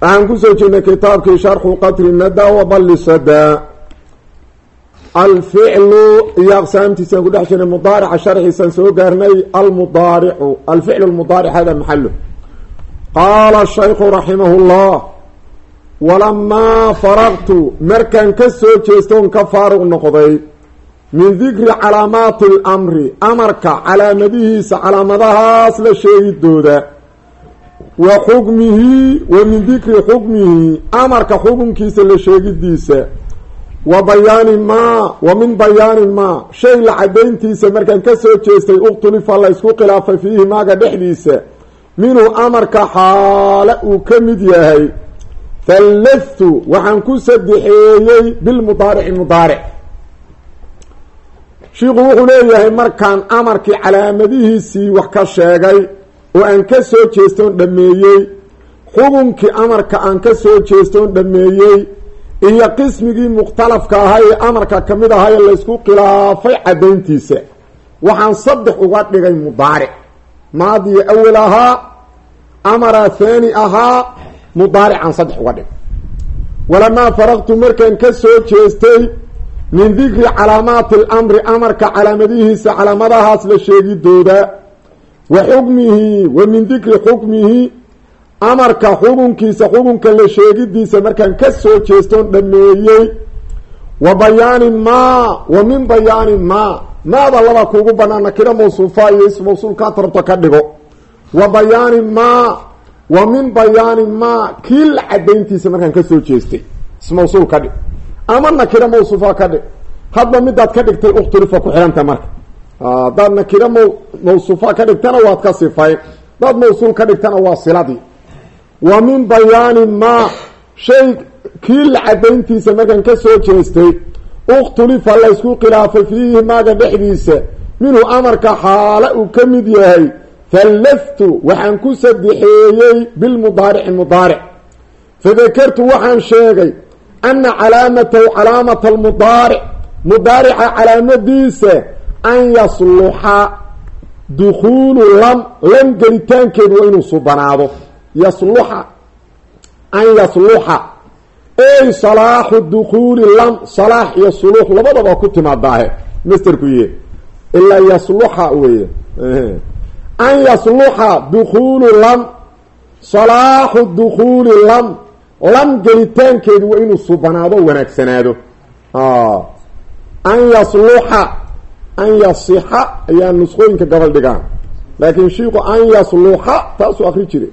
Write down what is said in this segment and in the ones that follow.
waxaan ku soo jirnay kitaabkii sharxu qatri nada waballi alficlu iyo aqsaamtiisaan ku dhex jirnay mudaarica sharxiisaan soo gaarnay almudaaricu alficlu lmudaaric hada maxalu qaala shaykhu raximah llah walamaa faraqtu markaan ka soo jeestoon ka faaruq noqday min dikri calaamaati اlamri amarka calaamadihiisa calaamadahaas la sheegidooda wa xukmihi wa min dikri xukmihi amarka xukunkiisa la sheegidiisa wa bayaani maa wa min bayaani maa shay la cadayntiisa markaan ka soo jeestay ukhtulifa la ysku khilaafay fiihi maaga dhexdiisa minhu amarka xaale uu ka mid yahay fallaftu waxaan ku sadexeeyey bilmudaarici mudaaric. Shiiku wuxuu leeyahay markaan amarkii calaamadihiisii wax ka sheegay oo aan ka soo jeestoon dhameeyey xukunkii amarka aan ka soo jeestoon dhameeyey iyo qismigii mukhtalafka ahaa ee amarka ka mid ahaa ee laysku khilaafay caddayntiisa. Waxaan saddex uga dhigay mudaaric. Maadiya awel ahaa amara haani ahaa mudaaricaan saddex uga dhigay. Walamaa faraqtu markaan ka soo jeestay min dikri calaamaati alamri amarka calaamadihiisa calaamadahaas la sheegidooda wa xukmihi wa min dikri xukmihi. Amarka xukunkiisa xukunka la sheegidiisa markaan ka soo jeestoon dhameeyey wa bayaani maa wa min bayaani maa. Maada laba kuugu banaan nakiro mawsuufa iyo is mawsuulkaa tarabto ka dhigo. Wa bayaani maa wa min bayaani maa. Kii la cadayntiisa markaan ka soo jeestay ismawsuul ka dhig. Ama nakiro mawsuufa ka dhig. Hadba midaad ka dhigtay ukhtulifa ku xihanta marka haddaad nakiro m mawsuufa ka dhigtana waad ka sifayn hadaad mawsuul ka dhigtana waa siladii. Wa min bayaani maa shay kii la cadayntiisa markaan ka soo jeestay ukhtulifa laysku khilaafay fiihi maaga dhexdiisa minhu amarka xaale uu ka mid yahay fallaftu waxaan ku sadexeeyey bilmudaarici mudaaric fadakartu waxaan sheegay ana calaamatahu calaamata almudaaric mudaarica calaamadiisa an yasluxa dukuulu lam lam gelitaankeedu waa inuu subanaado yasluxa an yasluxa ey salaaxu dukuuli lam salaax iyo suluux labadaba ku timaadaahe masterku ye ilaa yasluxa weeye an yasluxa dukuulu lam salaaxu dukuuli lam lam gelitaankeedu waa inuu subanaado wanaagsanaado an yasluxa an yasixa ayaa nusqooyinka gabal dhigaan. Laakiin shiiku an yasluxa taasuu akri jire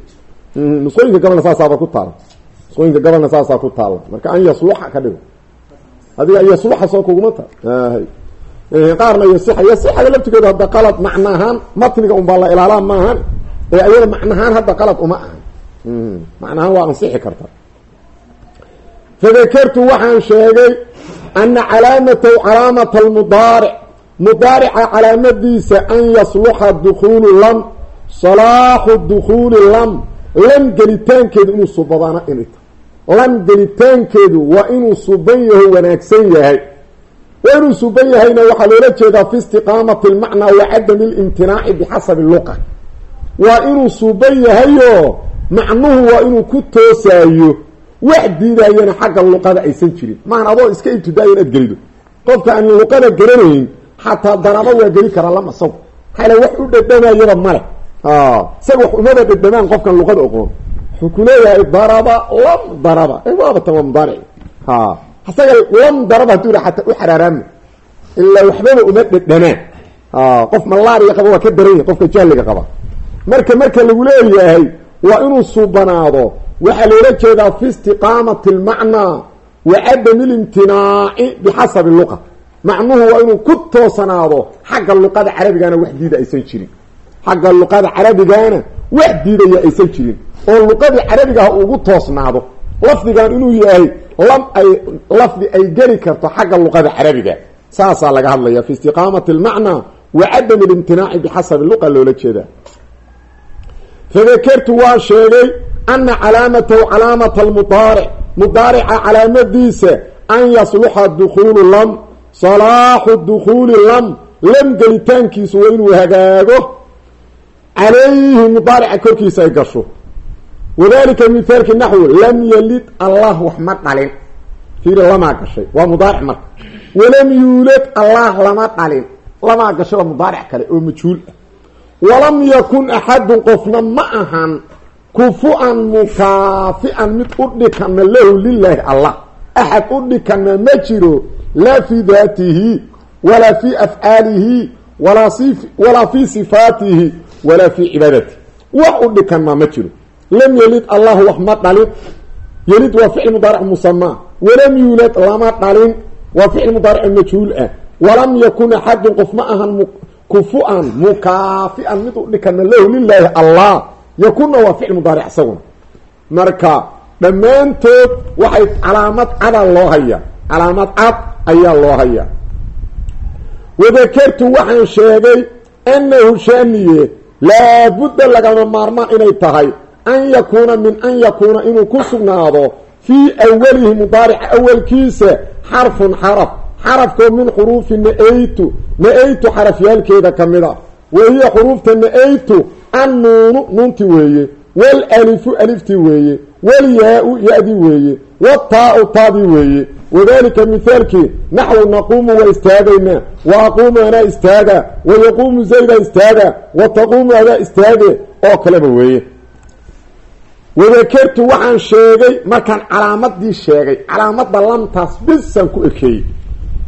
nusqooyinka gabalna saasaaba ku taala. Nusqooyinka gabalna saasaa ku taalla marka an yasluxa ka dhigo. Adiga yasluxa soo kuguma ta. Qaarna yasixa yasixada laftigeedu hadda qalad macna ahaan matniga unbaa la ilaalaa maahan ee ayada macnahaan hadda qalad uma ahan macnahaan waa ansixi karta. Fadakartu waxaan sheegay ana calaamatahu calaamata almudaaric mudaarica calaamadiisa an yasluxa dukuulu lam salaaxu dukuuli lam lam gelitaankeedu inuu subadaana inay tahay. Lam gelitaankeedu waa inuu suban yaho wanaagsan yahay. Waa inuu suban yahayna waxaa loola jeedaa fi istiqaamati almacnaa wa cadami alimtinaaci bixasabi luqa waa inuu suban yahayo macnuhu waa inuu ku toosaayo wax diidaayana xagga luqada aysan jirin. Maahan adoo iska ibtidaayo inaad gelido. Qofka aan luqada garanayn xataa daraba waa geli karaa lama saw maxaa wax u dhadhamayaba male. Isaga wax umada dhadhamaan qofkan luqada oqoon wuxuu ku leeyahay daraba lam daraba. Waabatan waa mudaaric isaga lam daraba haduu yidha xataa u xaraaraama ilaa waxbaba uma dhadhamaan. Qof malaariya qaba waa ka daran yahay qofka jahliga qaba. Marka marka lagu leeyahay waa inuu subanaado waxaa loola jeedaa fi istiqaamati almacnaa wa cadami alimtinaaci bixasabi luqa macnuhu waa inuu ku toosanaado xagga luqada carabigana wax diida aysan jirin. Xagga luqada carabigana wax diidaya aysan jirin. Oo luqadii carabiga ah ugu toosnaado lafdigan inuu yahay lam ay lafdi ay geli karto xagga luqada carabiga. Saasaa laga hadlaya fi istiqaamati almacnaa wa cadam alimtinaaci bixasabi luqa loola jeedaa fadakertu waa sheegay ana calaamatahu calaamata almudaaric mudaarica calaamadiisa an yasluxa dukuulu lam salaaxu dukuuli lam lam gelitaankiisu waa inuu hagaago. calayhi mudaarica korkiisa ay gasho. wadalika mithaalki naxwi lam yalid allah wax ma dhalin fiiri lamaa gashay waa mudaaric marka walam yuulad allah lama dhalin lamaa gashay waa mudaaric kale oo majhuul ah walam yakun axadun qofna ma ahan kufu-an mukaafi'an mid u dhikana lahu lilaahi allah axad u ma jiro laa fii daatihi walaa fii afcaalihi walaa walaa fii sifaatihi walaa fii cibaadatihi wax u dhikana ma jiro lam yelid allahu wax ma dhalin yelid waa ficil mudaaric musamaa walam yuulad lama dhalin waa ficil mudaaric majhuul ah walam yakun axadun qof ma ahan kufu-an mukaafi'an mid u dhikana lahu lilaahi allah yakuna waa ficil mudaaric isaguna marka dhammaantood waxay calaamad cada loo hayaa calaamad cad ayaa loo hayaa wadakertu waxaan sheegay annahu shaniye laabudda lagama maarmaan inay tahay an yakuuna min an yakuuna inuu ku sugnaado fii awalihi mudaarica awalkiisa xarfun xaraf xarafkoo min xuruufi na-aytu na-aytu xarafyaalkeeda ka mid a wa hiya xuruufta na-aytu annuunu nuunti weeye walalifu alifti weeye walyaa-u ya-di weeye wataau taadi weeye wadalika mithaalkii naxwu naquumu waa istaagaynaa wa aquumu anaa istaaga wa yaquumu zayda istaaga wa taquumu adaa istaage oo kaleba weeye wadakertu waxaan sheegay markaan calaamadii sheegay calaamadda lamtaas bisan ku ekeeyey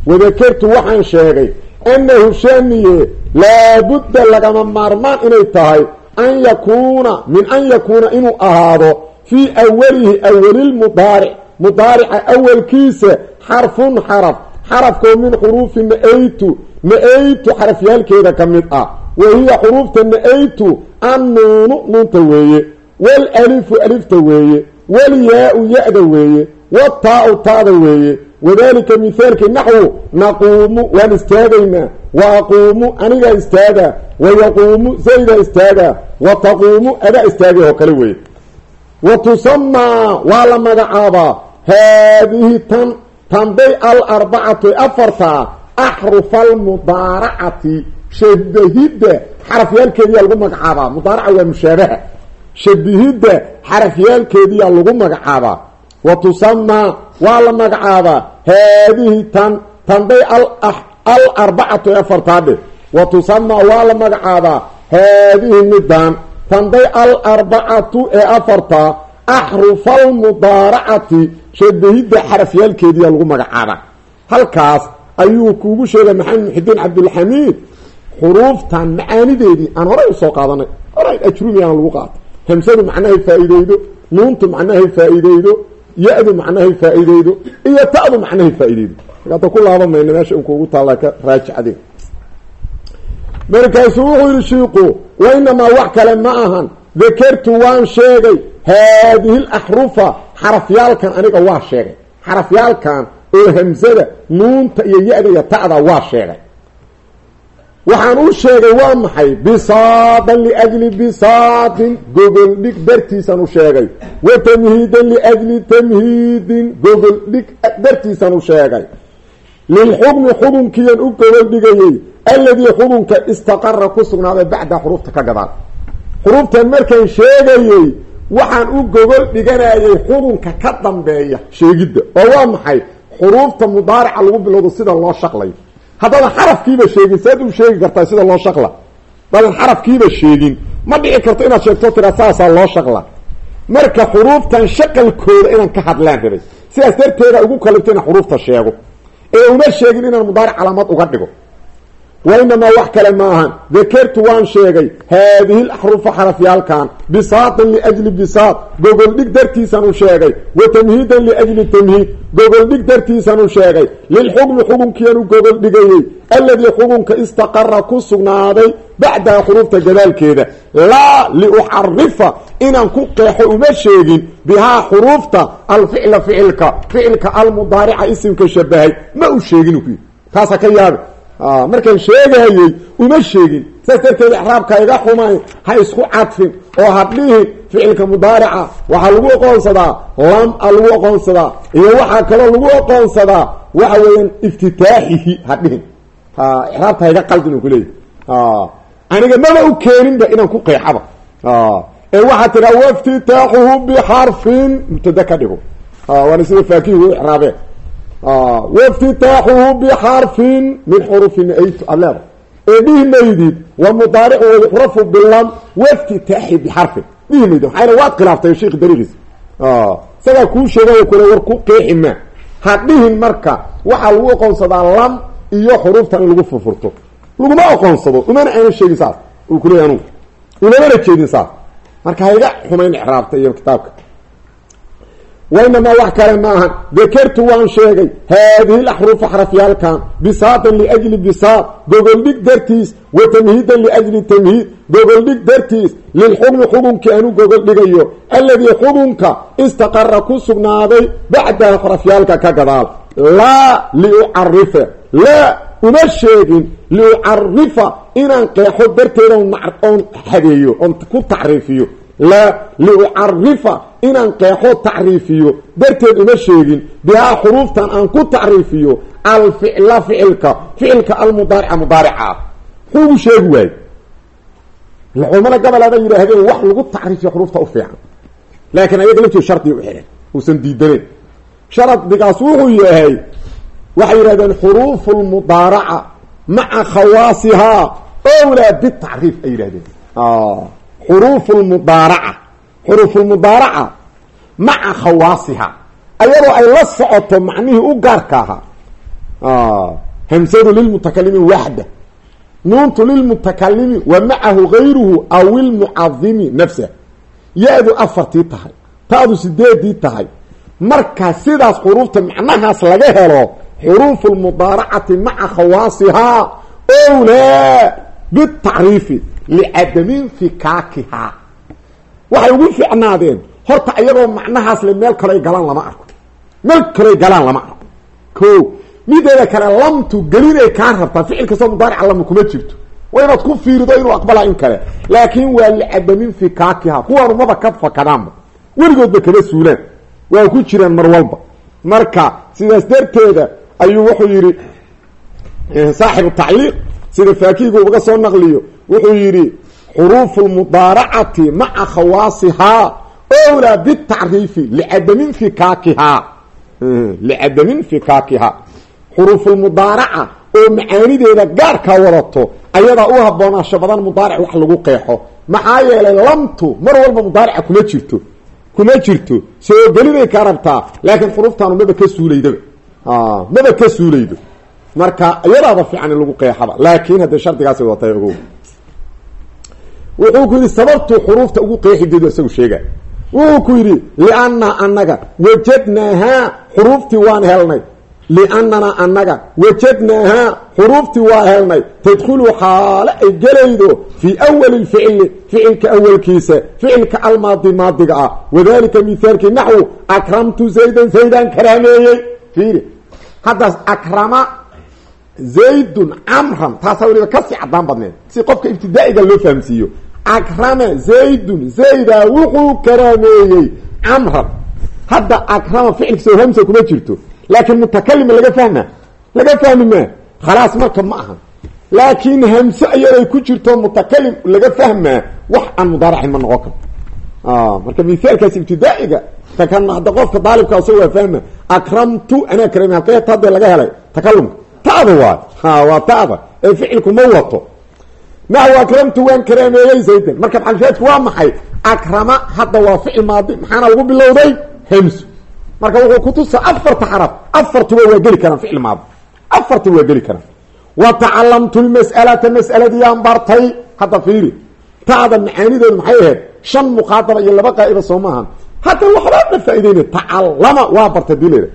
wadakertu waxaan sheegay annahu shaniye laabudda lagama maarmaan inay tahay an yakuuna min an yakuuna inuu ahaado fii awalihi awalilmudaaric mudaarica awalkiisa xarfun xaraf xarafkoo min xuruufi na-aytu na-aytu xarafyaalkeeda ka mid ah wa hiya xuruufta na-aytu annuunu nuunta weeye walalifu alifta weeye walyaa-u ya-da weeye wataau taada weeye wadalika mithaalkii naxwu naquumu waan istaagaynaa wa aquumu anigaa istaaga wa yaquumu istaaga wa taquumu adaa istaagay oo kale weeye wa tusamaa waa la magacaabaa haadihi tan tanbay alarbacatu afartaa axrufa almudaaracati shabahidda xarafyaalkeediyaa lagu magacaabaa mudaaraca waa mushaabaha shabihidda xarafyaalkeediyaa lagu magacaabaa wa tusamaa waa la magacaabaa haadihi tan tanbay alarbacatu afartaadhe wa tusamaa waa la magacaabaa haadihi midaan tanbay alarbacatu ee afartaa axrufa almudaaracati shabahidda xarafyaalkeediyaa lagu magacaabaa halkaas ayuu kuugu sheegay maxamed muxidiin cabdilxamiid xuruuftan macaanideedii aan horay u soo qaadanay. Horay ajrumi aan lagu qaatay hamsadu macnahay faa-iideydo nuuntu macnahay faa-iideydo ya-du macnahay faa-iideydo iyo ta-du macnahay faa-iideydo markaata ku laaban mayna meesha in kuugu taalla ka raajicade markaasuu wuxuu yihi shiiku wa inamaa wax kale ma ahan dakertu waan sheegay haadihi laxrufa xarafyaalkan aniga waa sheegay xarafyaalkan oo hamsada nuunta iyo ya-da iyo ta'da waa sheegay waxaan u sheegay waa maxay bisaadan liajli bisaadin gogol dhig dartiisaan u sheegay wa tamhiidan liajli tamhiidin gogol dhig dartiisaan u sheegay lilxukmi xukunkiiyan u gogol dhigayey alladii xukunka istaqara ku sugnaaday bacda xuruufta ka gadaal xuruuftan markaan sheegayey waxaan u gogol dhiganayay xukunka ka dambeeya sheegidda oo waa maxay xuruufta mudaarica lagu bilowdo sida loo shaqlayo haddaadan xarafkiiba sheegin saad u sheegi kartaa sida loo shaqla haddaadan xarafkiiba sheegin ma dhici karto inaad sheegto tiraa saasaa loo shaqla marka xuruuftan shaqalkooda inaan ka hadlaan rabay sidaas darteeda ugu kalibta inaan xuruufta sheego ee una sheegin inaan mudaaric calaamad uga dhigo wainamaa wax kale ma ahan. Dakertu waan sheegay haadihi laxrufa xarafyaalkan bisaatin liajli bisaat. Gogoldhig dartiisan u sheegay wa tamhiidan liajli tamhiid. Gogoldhig dartiisan u sheegay lilxukmi xukunkiian u gogoldhigayey alladii xukunka istaqara ku sugnaaday bacdaha xuruufta gadaalkeeda. Laa liuxarifa inaan ku qeexo uma sheegin bihaa xuruufta alficla ficilka ficilka almudaarica isimka shabahay ma u sheegin taasa ka yaabi markaan sheegayey uma sheegin. Saas darteed ixraabka iga xumay ha isku cadfin oo ha ficilka mudaarica waxaa lagu oqoonsadaa lam lagu oqoonsadaa iyo waxaa kaloo lagu oqoonsadaa waxa weeyaan iftitaaxihi ha dhihin. Ixraabta ha iga qaldin u kuleeyahy aniga maba u keeninba inaan ku qeexaba. Ee waxaa tiraa waftitaaxuhu bixarfin mubtada ka dhigo. Waana sida faakihi u waftitaaxuhu bixarfin min xurufi naytu aad leeda ee dhihi maydid wa mudaaricu wayuxrafu bilam waftitaaxi bixarfin dhihi maydid maxaa waad khilaaftay sheikh dariiqiis isagaa kuu sheegay kule war ku qeexi ma ha dhihin marka waxaa lagu oqoonsadaa lam iyo xuruuftan in lagu furfurto laguma oqoonsado umana ayna sheegin saas uu kuleeyay anugu ulamana jeedin saas marka ha xumayn icraabta iyo kitaabka wainamaa wax kale ma ahan dakertu waan sheegay haadihi laxruufa xarafyaalkan bisaatan liajli bisaat gogoldhig dartiis wa tamhiidan liajli tamhiid gogoldhig dartiis lilxukmi xukunkii aanu gogoldhigayo alladii xukunka istaqara ku sugnaaday bacdaha xarafyaalka ka gadaal laa liucarifa laa uma sheegin liucarifa inaan qeexo darteeda oon hadeeyo oon ku tacriifiyo liucarifa inaan qeexo tacriifiyo. Darteed uma sheegin bihaa xuruuftan aan ku tacriifiyo alficla ficilka ficilka almudaarica mudaarica ah. Muxuu ugu sheegi waaye culmada gobolaba yidhaahdeen wax lagu tacriifiyo xuruufta u fiican. Laakiin ayaga laftii shardiga u xidhan uusan diidaneen shardigaas wuxuu yahay waxay yidhahdeen xuruufu lmudaaraca maca khawaasihaa owlaa bitacriif ay yidhahdeen xuruufu lmudaaraca xuruufulmudaaraca maca khawaasiha. Ayadoo ay la socoto macnihii u gaarka ahaa hamsadu lilmutakalimi waxda nuuntu lilmutakalimi wa macahu gayruhu aw ilmucadimi nafsah ya-du afartii tahay taadu sideedii tahay. Marka sidaas xuruufta macnahaas laga helo xuruufu lmudaaracati maca khawaasihaa owlaa bitacriifi licadami infikakihaa waxay ugu ficnaadeen horta iyagoo macnahaas le meel kaloy galaan lama arko. Meel kaloy galaan lama arko. Ko mideeda kale lamtu gelinay kaa rabtaa. Ficil kastoo mudaarica lam kuma jirto. Waa inaad ku fiirido inuu aqbalaa in kale. Laakin waa licadamin fikaakiha kuwaanu maba ka fakadaanba weligoodba kama suulaan. Waa ku jiraan mar walba. Marka sidaas darteeda ayuu wuxuu yidhi saaxibu tacliiq sida faakihigu uga soo naqliyo wuxuu yidhi xuruufu lmudaaracati maca khawaasihaa owlaa bitacriifi licadamin fikaakihaa licadamin fikaakihaa xuruufulmudaaraca oo macaanideeda gaarkaa wadato ayadaa u haboonaasho badan mudaaric wax lagu qeexo. Maxaa yeelay lamtu mar walba mudaarica kuma jirto kuma jirto. Soo gelinay ka rabtaa laakiin xuruuftaanu maba ka suulaydaba. Maba ka suulaydo marka iyadaaba fiican in lagu qeexaba laakiin haddee shardigaasi wadatay ogow wuxuu ku yidhi sababtuu xuruufta ugu qeexideedu isagu sheega wuxuu ku yidhi liannaa annaga wajadnaahaa xuruuftii waan helnay. Liannanaa annaga wajadnaahaa xuruuftii waa helnay. Tadkhulu xaalo ay gelaydo fii awali lficli ficilka awalkiisa ficilka almaadi maadiga ah. Wadalika mithaalkii naxwu akramtu zaydan zaydaan karaameeyey. Fiiri haddaas akrama zaydun camran taasaa weliba ka sii caddaan badneed si qofka ibtidaa'iga loo fahamsiiyo. Akrama zaydun zaydaa wuxuu karaameeyey camran hadda akrama ficilkiisa hamsa kuma jirto laakiin mutakalima laga fahma laga fahmi maa khalaas marka ma aha. Laakiin hamse iyaday ku jirto mutakalim laga fahmaa wax aan mudaaracin ma noqon karo marka mithaalkaas ibtidaa'iga takan hadda qofka daalibka asag waa fahma akramtu anaa karami halkee tade laga helay takalumka ta'da waay ha waa ta'da ee ficilku ma wato. Naxw akramtu waan karaameeyey zaydan. Marka maxalshaadku waa maxay? Akrama hadda waa ficil maadi maxaana lagu bilowday? Hamsu marka wuxuu kutusa afarta xaraf. Afartuba waa geli karaan ficil maadi. Afartuba waa geli karaan. Wa tacalamtu lmas'alata mas'aladiyaan bartay. Hadda fiiri. Ta'da macaanideedu maxay ahayd? Shan muqaadaba iyo laba qaa'iba soo maahan. Hadda waxbaa dha faa'ideynay tacallama waa bartay dileeda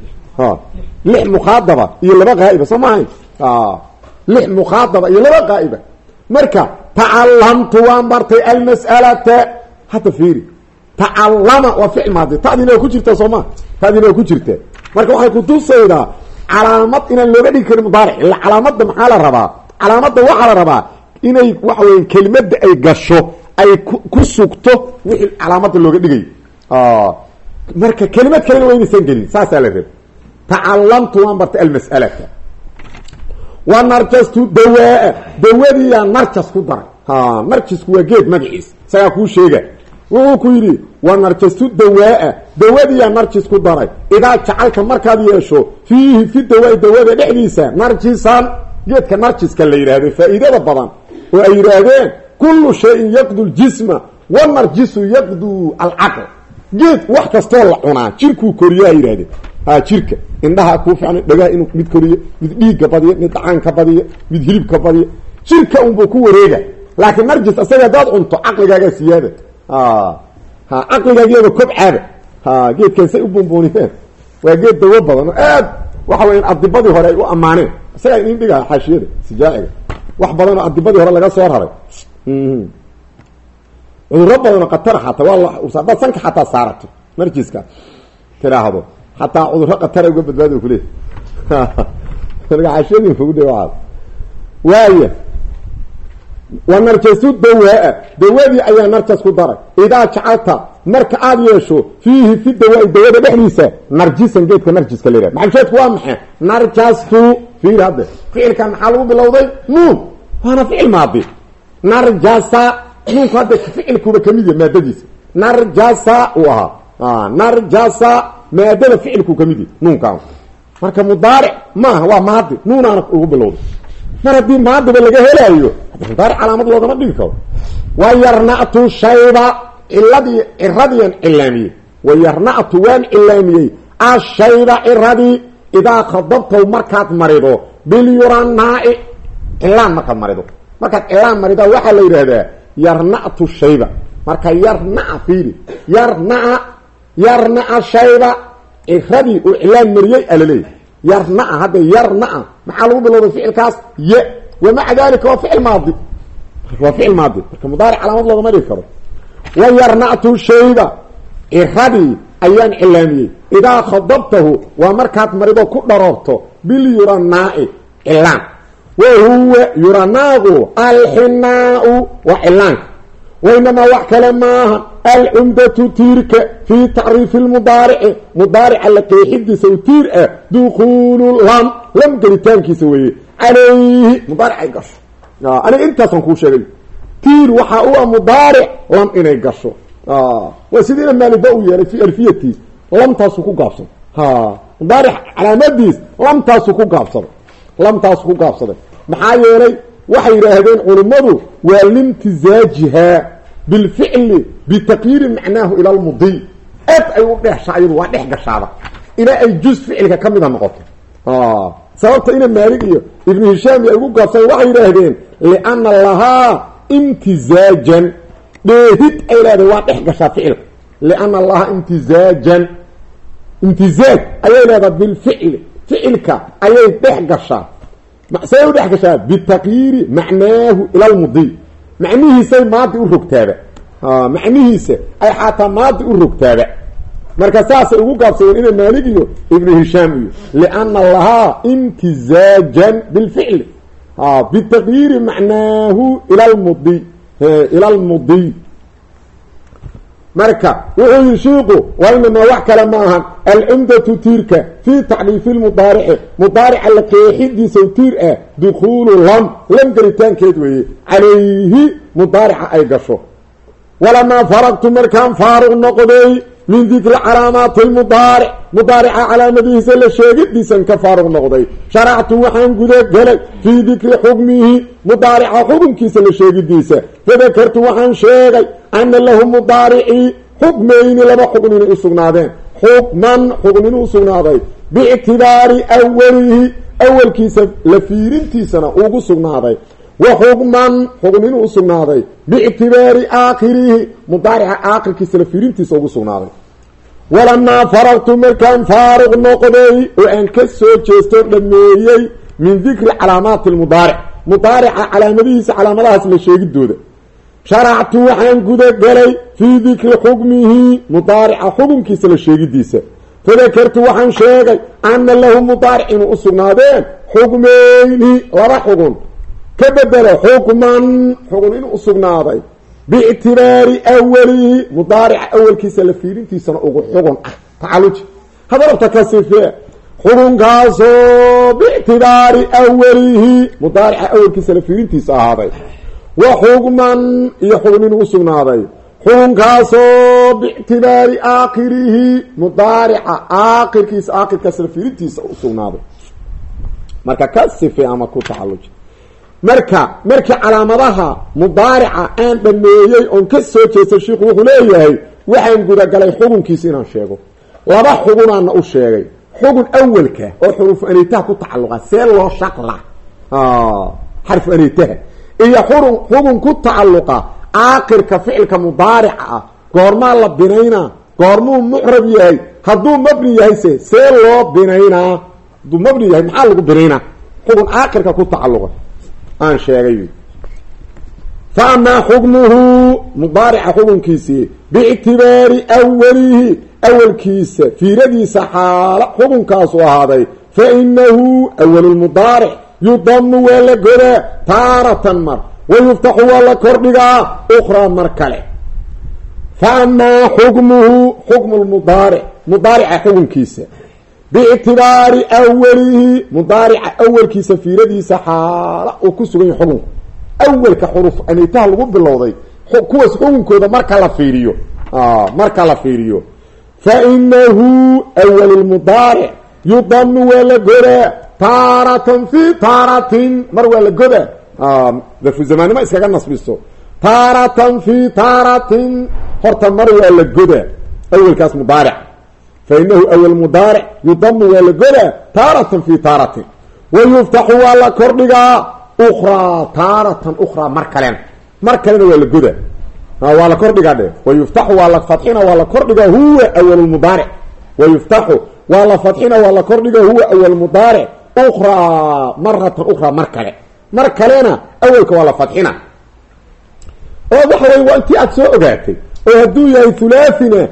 lix muqaadaba iyo laba qaa'iba soo maahayn? Lix muqaadaba iyo laba qaa'iba. Marka tacalamtu waan bartay almas'alata. Hadda fiiri tacallama waa ficil maadi. Tadina waa ku jirtaa soo maa tadina waa ku jirtaa marka waxay kutusaydaa calaamad inaan looga dhigi karin mudaaric ila calaamadda maxaa la rabaa? Calaamadda waxaa la rabaa inay waxa weya kelimadda ay gasho ay ku sugto wixii calaamadda looga dhigay. Marka kelimad kalena waa inaysan gelin saasaa la raba tacalamtu waan bartay almas'alata. Wa narjastu dawaa dawadiiyaa narjas ku daray. Narjisku waa geed magaciis. Isagaa kuu sheega wuxuu ku yidhi wa narjastu dawaa dawadiiyaa narjis ku daray. Idaa jacalka markaad yeesho fiihi fi dawaa dawada dhexdiisa narjisan geedka narjiska la yidhaahdo faa'iidada badan oo ay yidhaahdeen kullu shayin yaqdu ljisma wanarjisu yaqdu alcaql. Geed wax kastoo la cunaa jirkuu yidhahdeen ha jirka indhaha kuu ficna dhagaha inuu mid koriyo mid dhiigga badiyo mid dhacaanka badiyo mid hilibka badiyo. Jirka unbuu ku wareega. Laakiin narjis asaga hadaad cunto caqligaagaa siyaada. Ha caqligaagiaba kobcaaba geedkan say u buunbuuniyeen waa geed dawo badan oo aad waxa weya adibadii hore ay u ammaaneen. Isagaa inin dhigaha xaashiyada sijaaciga. Wax badan oo adibadii hore laga soo raray. Cuduro badanoo katara xataa waa hadaad sanka xataa saarato narjiska tiraahdo xataa cuduro katara uga badbaadi kule xaashiyadii fogde waaad waaya wa narjasu dawaa dawadii ayaa narjas ku daray. Idaa jacalta marka aad yeesho fiihi fi dawaa dawada dhexdiisa narjisan geedka narjiska la yihahda maxalsheedku waa maxay? Narjastu fiir hadde ficilkan maxaa lagu bilowday? Nuun. Waana ficil maadi. Narjasa nuunku hadda ficilkuba ka mid yahy maadadiisa. Narjasa uu ahaa. Narjasa maadada ficilku ka mid yahy nuunkaan. Marka mudaaric maaha waa maadi nuunaana ugu bilowday mar haddii maadiba laga helaayo mudaaric calaamad loogama dhigi karo. Wa yarna'tu shayba ciladii ciradiian cilaamiyey wa yarna'tu waan cilaamiyey ashayba ciradii idaa khadabtaw markaad marido bilyuranaa'i cilaan markaad marido. Markaad cilaan maridaa waxaa la yidhaahdaa yarna'tu shayba. Marka yarna'a fiiri yarna'a yarna'a shayba. Ciradii uu cilaan mariyey alaleeyahy yarna'a hadda yarna'a maxaa lagu bilowday ficilkaas? Ye. Wamaca dalika waa ficil maadi waa ficil maadi marka mudaaric calaamad loogama dhigi karo. Wa yarna'tu shayba. Ciradii ayaan cilaamiyey idaa khadabtahu waa markaad marido ku dharoorto bilyuranaa'i cilaan wa huwa alxinaau waa cilaanka wainamaa wax kale maaha alcumdatu tiirka fii tacriifi lmudaarici mudaarica la qeexidiisa u tiir ah dukuulu lam lam gelitaankiisa weeye calayhi mudaaric ay gasho aniga intaasaan kuu sheegay tiir waxaa u ah mudaaric lam inay gasho waa sidiina maaliba u yeelay fi alfiyati lamtaasu ku gaabsaday mudaaric calaamadiis lamtaasu ku lamtaasu ku gaabsaday maxaa yeelay waxay yidhaahdeen culimmadu waa limtisaajiha bilficli bitaqyiiri macnaahu ila lmudiy aad ay u dhehshaa iyadu waa dhex gashaada. Ilaa ay juz ficilka ka mida noqoto sababta ina maalig iyo ibnu hishaam ay ugu gaabsada waxay yidhaahdeen liana lahaa imtizaajan. Dheehid ay leedahay waa dhex gashaa ficilka liana lahaa imtizaajan. Imtizaaj ayay leedahay bilficli. Ficilka ayay dhex gashaa say u dhex gashaa bitaqyiiri macnaahu ila lmudiy macnihiisay maadi u rogtaaba macnihiisa ay xaataa maadi u rogtaaba marka saasay ugu gaabsadeen ina maalig iyo ibnu hishaam iyo liana lahaa imtizaajan bilficli. Bitaqyiiri macnaahu ila lmudi ila marka wuxuu yihi shiiku waa inamaa wax kale maahan alcumdatu tiirka fii tacriifi lmudaarici mudaarica la qeexidiisa tiir ah dukuulu lam. Lam gelitaankeed weeye. Calayhi mudaarica ay gasho. Walamaa faraqtu markaan faaruq noqday min dikri calaamaati lmudaaric mudaarica calaamadihiisa la sheegidiisan ka faaruq noqday. Sharactu waxaan gudagelay fii dikri xukmihi. Mudaarica xukunkiisa la sheegidiisa. Fadakartu waxaan sheegay ana lahu mudaaricii xukmayni laba xukn inay u sugnaadeen. Xukman xukn inuu usugnaaday biictibaari awalihi awalkiisa la fiirintiisana ugu sugnaaday. Wa xukman xukm inuu usugnaaday biictibaari aakhirihi mudaarica aakhirkiisa la fiirintiisa ugu sugnaaday walamaa faraqtu markaan faaruq noqday oo aan ka soo jeesto dhameeyey min dikri calaamaati lmudaaric mudaarica calaamadihiisa calaamadahaas la sheegidooda sharactu waxaan gudagelay fii dikri xukmihi mudaarica xukunkiisa la sheegidiisa fadakartu waxaan sheegay ana lahu mudaaric inuu u sugnaadeen xukmeyni laba xugun ka bedelo xukman xugun inuu usugnaaday biictibaari awalihi mudaarica awalkiisa la fiirintiisana ugu xugun ah tacaluji hadarabta ka sifee xukunkaasoo biictibaari awalihi mudaarica awalkiisa la fiirintiisa ahaaday wa xukman iyo xugun inuu usugnaaday xukunkaasoo biictibaari aakhirihi mudaarica aakhirkiisa aakhirkaas la fiirintiisa usugnaaday marka ka sife ama ku tacaluji marka markii calaamadaha mudaarica aan dhameeyey oon ka soo jeestay shiiku wuxuu leeyahay waxaan gudagalay xukunkiisa inaan sheego. Laba xugunaana u sheegay. Xugun awelka oo xurufu anitaha ku tacaluqa see loo shaqla. Xarfu anitaha. Iyo xurun xugun ku tacaluqa aakirka ficilka mudaarica ah. Goormaa la binaynaa goormuu mucrab yahay. Hadduu mabni yahay se see loo binaynaa hadduu mabni yahay maxaa lagu binaynaa xugun aakirka ku tacaluqa aan sheegay. Fa amaa xukmuhu mudaarica xukunkiisii biictibaari awalihi awalkiisa fiiradiisa xaalo xukunkaasu ahaaday. Fa inahu awalulmudaaric yudamu waa la godaa taaratan mar wa yuftaxu waa la kordhigaa ukraa mar kale. Fa amaa xukmuhu xukmu lmudaaric mudaarica xukunkiisa biictibaari awalihi mudaarica awalkiisa fiiradiisa xaala uu ku sugan yahy xukunku awalka xuruf anitaha lagu bilowday kuwaas xukunkooda marka la fiiriyo marka la fiiriyo fa inahu awalulmudaaric yudamu waa la godaa taaratan fi taaratin mar waa la godaa darfu zamaanimo iskaga nasbiso taaratan fi taaratin horta mar waa la godaa awalkaas mudaaric fa inahu awal mudaaric yudamu waa la godaa taaratan fi taaratin wa yuftaxu waa la kordhigaa ukraa taaratan ukraa mar kalena mar kalena waa la godaa waa la kordhigaa dhe wa yuftaxu waa la fadxina waa la kordhigaa huwa awalmudaaric wa yuftaxu waa la fadxina waa la kordhigaa huwa awalmudaaric ukraa maratan ukraa mar kale mar kalena aad soo ogaatay oo hadduu yahay hulaathina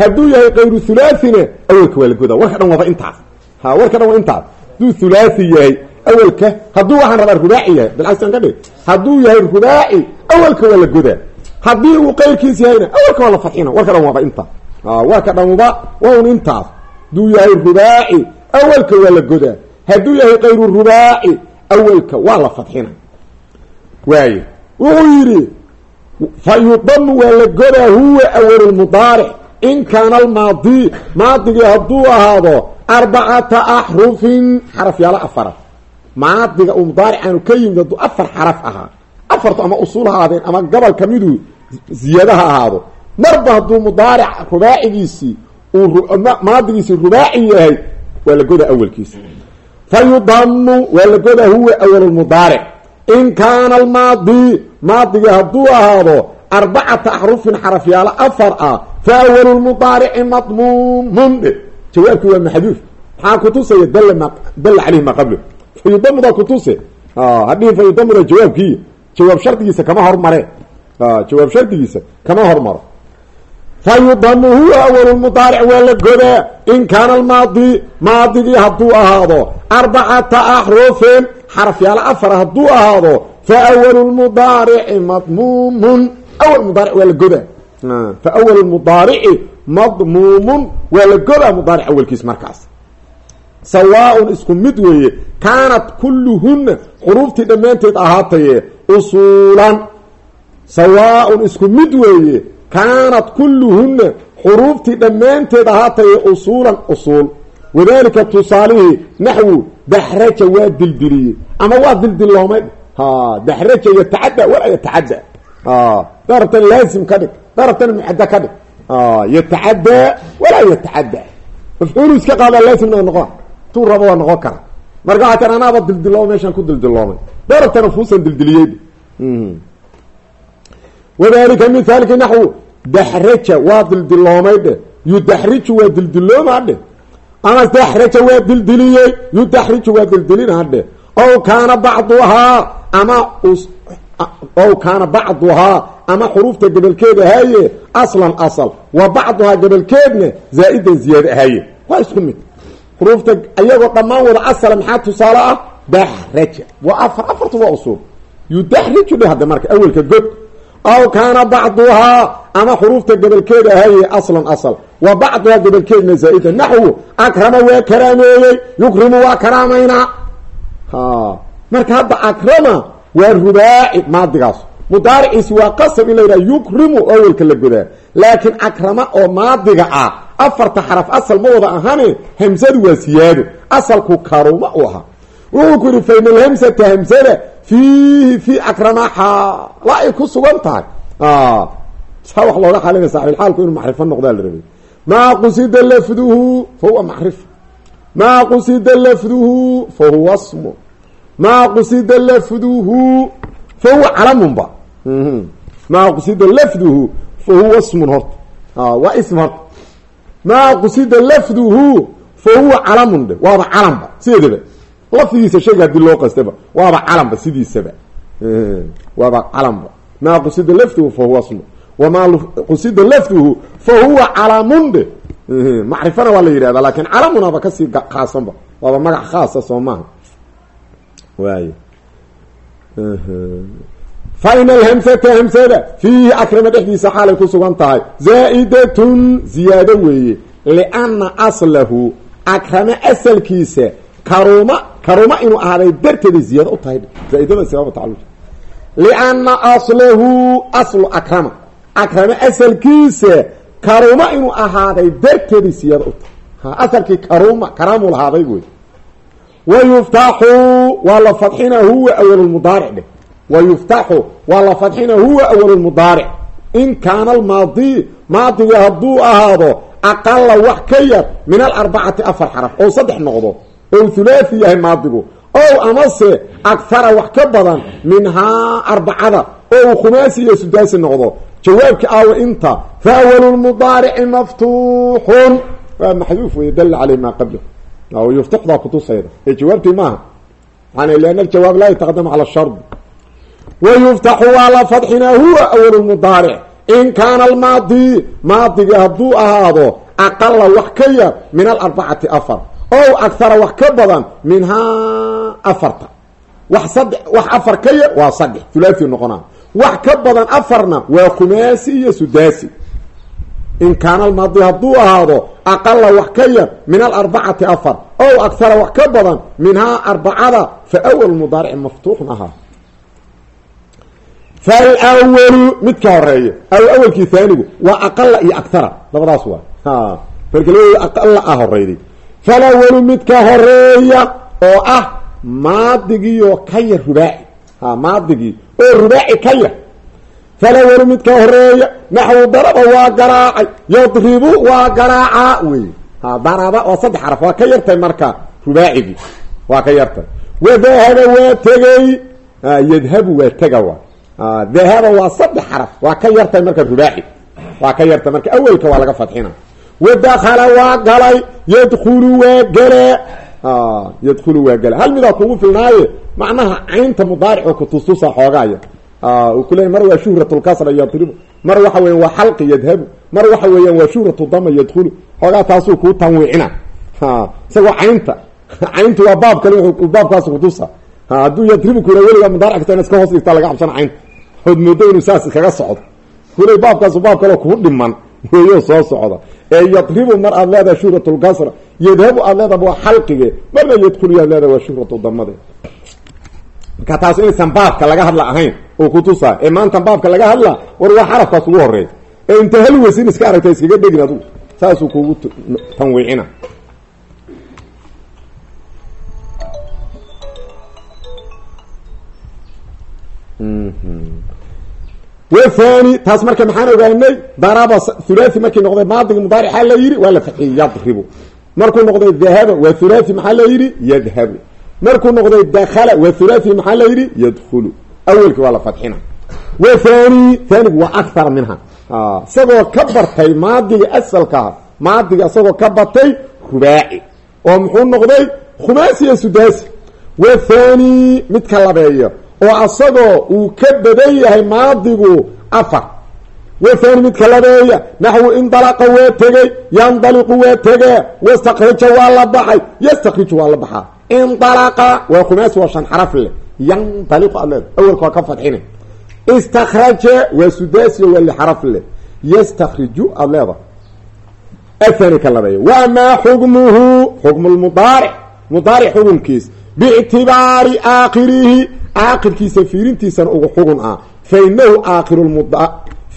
hadduu yahay kayru hulaathina awalka waa la godaa. Warka dhan waaba intaas. Ha warka dhan waa intaas. Hadduu hulaathi yahay awalka hadduu waxaan rabaa rubaaci yahay bilcagsan ka dhig hadduu yahay rubaaci awalka waa la godaa. Haddii uu qayrkiis yahayna awalka waa la fadxina warka dhan waaba intaas. Warka dhanba waa un intaas. Hadduu yahay rubaaci awalka waa la godaa. Hadduu yahay kayru rubaaci awalka waa la fadxina waaye wuxuu yidhi fa yudamu waa la godaa huwa awalulmudaaric in kaana almaadi maadigii hadduu ahaado arbacata axrufin xarafyaalo afara maadiga uu mudaaricaanu ka yimid hadduu afar xaraf ahaa. Afartu ama usuul ha ahaadeen ama gobol kamiduu ziyaada ha ahaado. Marba hadduu mudaaric rubaacigiisii uu maadigiisii rubaaci yahay waa la godaa awalkiisa. Fa yudamu waa la godaa huwa awalulmudaaric in kaana almaadi maadigii hadduu ahaado arbacata axrufin xarafyaalo afar ah awalu lmudaarici madmuumun dhe jawaabkii waa maxduuf maxaa kutusaya ma dalla caleyhi maa qablo fayudamudaa kutuse hadhihin fayudamuda jawaabkii jawaab shardigiisa kama hormare jawaab shardigiisa kama hormaro fayudamu huwa awalulmudaaric waa la godaa in kaana almaadi maadigii hadduu ahaado arbacata axrufin xarafyaalo afar hadduu ahaado fa awalu lmudaarici madmuumun awal mudaaric waa la godaa awalu mudaarici madmuumun waa la godaa mudaaric awalkiis markaas. Sawaaun isku mid weeye kaanat kulluhunna xuruuftii dhammaanteed ahaataye usuulan. Sawaaun isku mid weeye kaanat kulluhunna xuruuftii dhammaanteed ahaataye usuulan usuul. Wadalika tusaalihii naxwu daxraja waa dildiliyey. Ama waa dildiloomay? Daxraja yatacadda walaa yatacadda darabtan laazim ka dhig darabtan mucadda ka dhig. Yatacaddaa walaa yatacadda mafcuulu iska qaadaa laazimna noqon. Tuu rabo waa noqon kara. Marka waxaa kan anaaba dildilooma meeshaan ku dildiloomay darabtana fuusan dildiliyey. Wadalika mithaalki naxwu daxraja waa dildiloomay dhe yudaxriju waa dildiloomaa dhe ama daxraja waa dildiliyey. Yudaxriju waa dildilina dhe ow kaana bacduhaa ama ow kaana bacduhaa ama xuruufta gobolkeeda ahaaye aslan asal. Wa bacduhaa gobolkeedna zaa-idan ziyaado ahaaye. Waa isku mid. Xuruufta iyagoo dhammaan wada asala maxaa tusaale ah? Daxraja waa afar afartu waa usuul. Yudaxriju dhe hadda marka awelka god. Aw kaana bacduhaa ama xuruufta gobolkeeda ahaaye aslan asal. Wa bacduhaa gobolkeedna zaa-idan. Naxwu akrama waa karaameeyey yukrimu waa karaamaynaa. Marka hadda akrama waa rubaaci maadigaas. Mudaariciisi waa qasab in la yidhaha yukrimu awelka la godaa laakiin akrama oo maadiga ah afarta xaraf asal ma wada ahane hamsadu waa siyaado. Asalku karuma u ahaa wuxuu ku yihi fain alhamsata hamsada fiihi fi akrama xaala ay ku sugan tahay. Saa wax looga xalinaya saaxibilxaalku inuu macrifo noqdaa la rabay. Maa qusida lafduhu fa huwa maa qusida lafduhu fa huwa maa qusida lafduhu fa huwa calamunba maa qusida lafduhu fa huwa smun horta waa ism horta maa qusida lafduhu fa huwa calamun dhe waaba calanba sideedaba. Lafdigiisa shayga haddii loo qastaba waaba calanba sidiisaba waaba calanba maa qusida lafduhu fa huwa smun wamaa qusida lafduhu fa huwa calamun dhe macrifana waa la yidhahda laakiin calamunaba ka sii khaasanba waaba magac khaasa soo maaha waay fa in alhamsata hamsada fiihi akrama dhexdiisa xaalay ku sugan tahay zaa-idatun ziyaado weeye lianna aslahu akrama asalkiisa karuma karuma inuu ahaaday darteeday ziyaado u tahay zaaidada sababa tacaluj lianna aslahu aslu akrama akrama asalkiisa karuma inuu ahaaday darteeday siyaado u tahay ha asalkii karuma karaamuu lahaaday wey wayuftaxu waa la fadxina huwa awalmudaaric dheh wayuftaxu waa la fadxina huwa awalmudaaric in kaana almaadi maadiga hadduu ahaado aqala wax ka yar min alarbacati afar xaraf oo saddex noqdo ou hulaathi yahay maadigu ow amase akhara wax ka badan minhaa arbacada oo uu khumaasi iyo sudaasi noqdo jawaabki aawa inta fa awalmudaarici maftuuxun waa maxduuf wey dala caleyh maa qablahu yuftaxdaa kutusayda ee jawaabtii maaha liana aljawaab laa yataqadamu cala shard wayuftaxu waa la fadxinaa huwa awal mudaaric in kaana almaadi maadigi hadduu ahaado aqala wax ka yar min alarbacati afar ow akhara wax ka badan minhaa afarta wax sadde wax afar ka yar waa saddex hulaathi noqonaa wax ka badan afarna waa khumaasi iyo sudaasi in kaana almaadi hadduu ahaado aqala wax ka yar min alarbacati afar ow akhara wax ka badan minhaa arbacada fa awal mudaarici maftuuxun ahaa falwalu midka horreeya aw awelkii haanigu waa aqala iyo akhara labadaas waa marka labadooda aqala ah horeyday falawalu midka horreeya oo ah maadigiioo ka yar rubaaci maadigii oo rubaaci ka yar falawalu midka horreeya naxwu daraba waa garaacay yadribu waa garaacaa wey. Daraba waa saddex xaraf waa ka yartay marka rubaacigii waa ka yartay. Wadahaba waa tegey yadhabu waa tega waa. Dahaba waa saddex xaraf waa ka yartay marka rubaaci waa ka yartay marka awelka waa laga fadxina wadakala waa galay yadkulu waa gele yadkulu waa gele hal midaa kugu filnaaye macnaha caynta mudaarico kutustusa xoogaaya uu ku leeyay mar waa shuhratulkasra yadribu mar waxa weyan waa xalqi yadhabu mar waxa weeyaan waa shuhratu dama yadkulu xoogaa taasuu kuu tanwiicina. Isagoo caynta. Cayntu waa baab kale baabkaas kutusa hadduu yadribu kula weligaa mudaaric kasta in iska hoos dhigtaa laga cabsana caynta. Ood moodo inuu saas iskaga socdo. Kuley baabkaasu baab kaleo kuu dhiman weeyo soo socda. Ee yadribu mar aad leedahay shuhratulkasra yadhabu aad leedaha waa xalqige marna yadkulu aad leedahay waa shuhratu damade marka taas inaysan baabka laga hadla ahayn oo kutusaa ee maanta baabka laga hadla war waa xarafkaas ugu horeey ee inta hal wesin iska aragta iskaga dhegin adugu saasuu kugu tanwiicina. Wthani taas marka maxaan ogaanay daraba hulaathi markii noqday maadigi mudaarixa la yidhi waa la fadxiyey yadribu. Markuu noqday dahaba waa hulaathi maxaa la yidhi yadhabu markuu noqday dakala waa hulaathi maxaa la yidhi? Yadkhulu. Awelki waa la fadxina. Wa thani thanigu waa akthar minha. Isagoo ka bartay maadiga asalkaa maadiga isagoo ka batay rubaaci oo muxuu noqday khumaasi iyo wa thani midka labeeyo oo asagoo uu ka badan yahay maadigu afar. Wathani midka labeeya naxwu indalaqa waa tegey yandaliqu waa tegee wastakrija waa la baxay yastakriju waa la baxaa indalaqa waa khumaasi waa shan xaraf leh. yandaliqu aad leeda awelka waa ka fadxina istakraja waa sudaasi waa li xaraf leh. yastakriju aada leeda athani ka labeeya wa amaa xukmuhu xukmu lmudaaric mudaaric xukunkiis biictibaari aakhirihi aakhirkiisa fiirintiisana ugu xugun ah fainahu aakhiru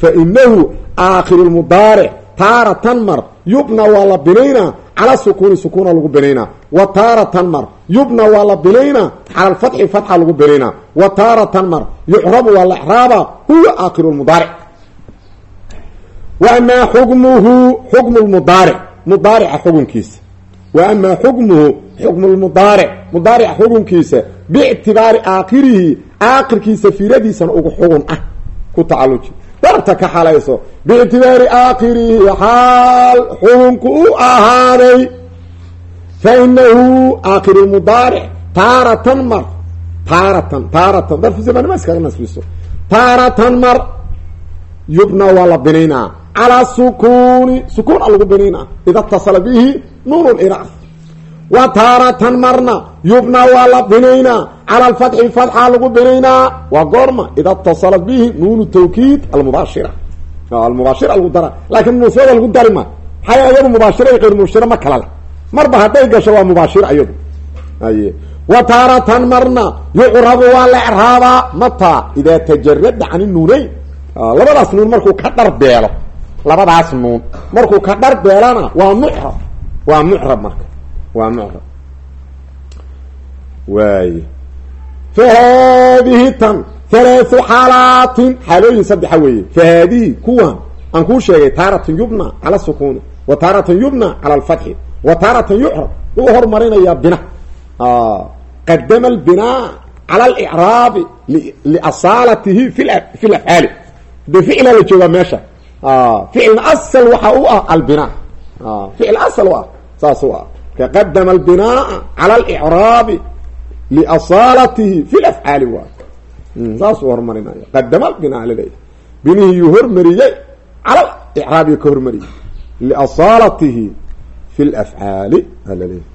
fainahu aakhiru lmudaaric taaratan mar yubna waa la binaynaa cala sukuuni sukuuna lagu binaynaa. Wa taaratan mar. Yubna waa la binaynaa cala alfatxi fatxa lagu binaynaa. Wa taaratan mar. Yucrabu waa la exraaba huwa aakhiru lmudaaric wa amaa xukmuhu xukmu lmudaaric mudaarica xukunkiisa. Wa amaa xukmuhu xukmu lmudaaric mudaarica xukunkiisa biictibaari aakhirihi aakhirkiisa fiiradiisana ugu xugun ah. Ku tacaluji darta ka xalayso. Biictibaari aakhirihi xaal xukunku u ahaaday. Fa inahu aakhiru lmudaaric taaratan mar taaratan taaratan. Darfisamanima iskaga nasbiso. Taaratan mar yubna waa la binaynaa calaa sukuuni sukuun a lagu binaynaa ida اtasala bihi nuun liraas wa taaratan marna yubna waa la cala alfatxi fatxa lagu binaynaa waa goorma ida اtasala bihi nuunu tawkiid almubaashira almubaashira lagu dara laakiin nuusada lagu dari ma maxaa iyadu mubaashira iyo kayr mubashira ma kala leh marba hadday gasho waa mubaashir iyadu aye wa taaratan marna yucrabu waa la ecraabaa mataa idaa tajarada can nuuneyn labadaas nuun markuu ka fa haadihi tan halaathu xaalaatin xaalooyin saddexa weeye fa haadihi kuwan aan kuu sheegay taaratan yubna cala sukuuni wa taaratan yubna cala alfatxi wa taaratan yucrab wuu hormarinayaa bina qadama albinaa cala alicraabi liasaalatihi fi lafcaali de ficilaa la joogaa meesha ficilna asal waxa u ah albinaa ficil asal u ah saas u ah kaqadama albinaa cala alicraabi liasaalatihi fi lafcaali waay saasuu hormarinaya qadama albinaa laleeyahy binihii yuu hormariyey cala icraabiga ka hormariyey liasaalatihi fi lafcaali alaleeyahy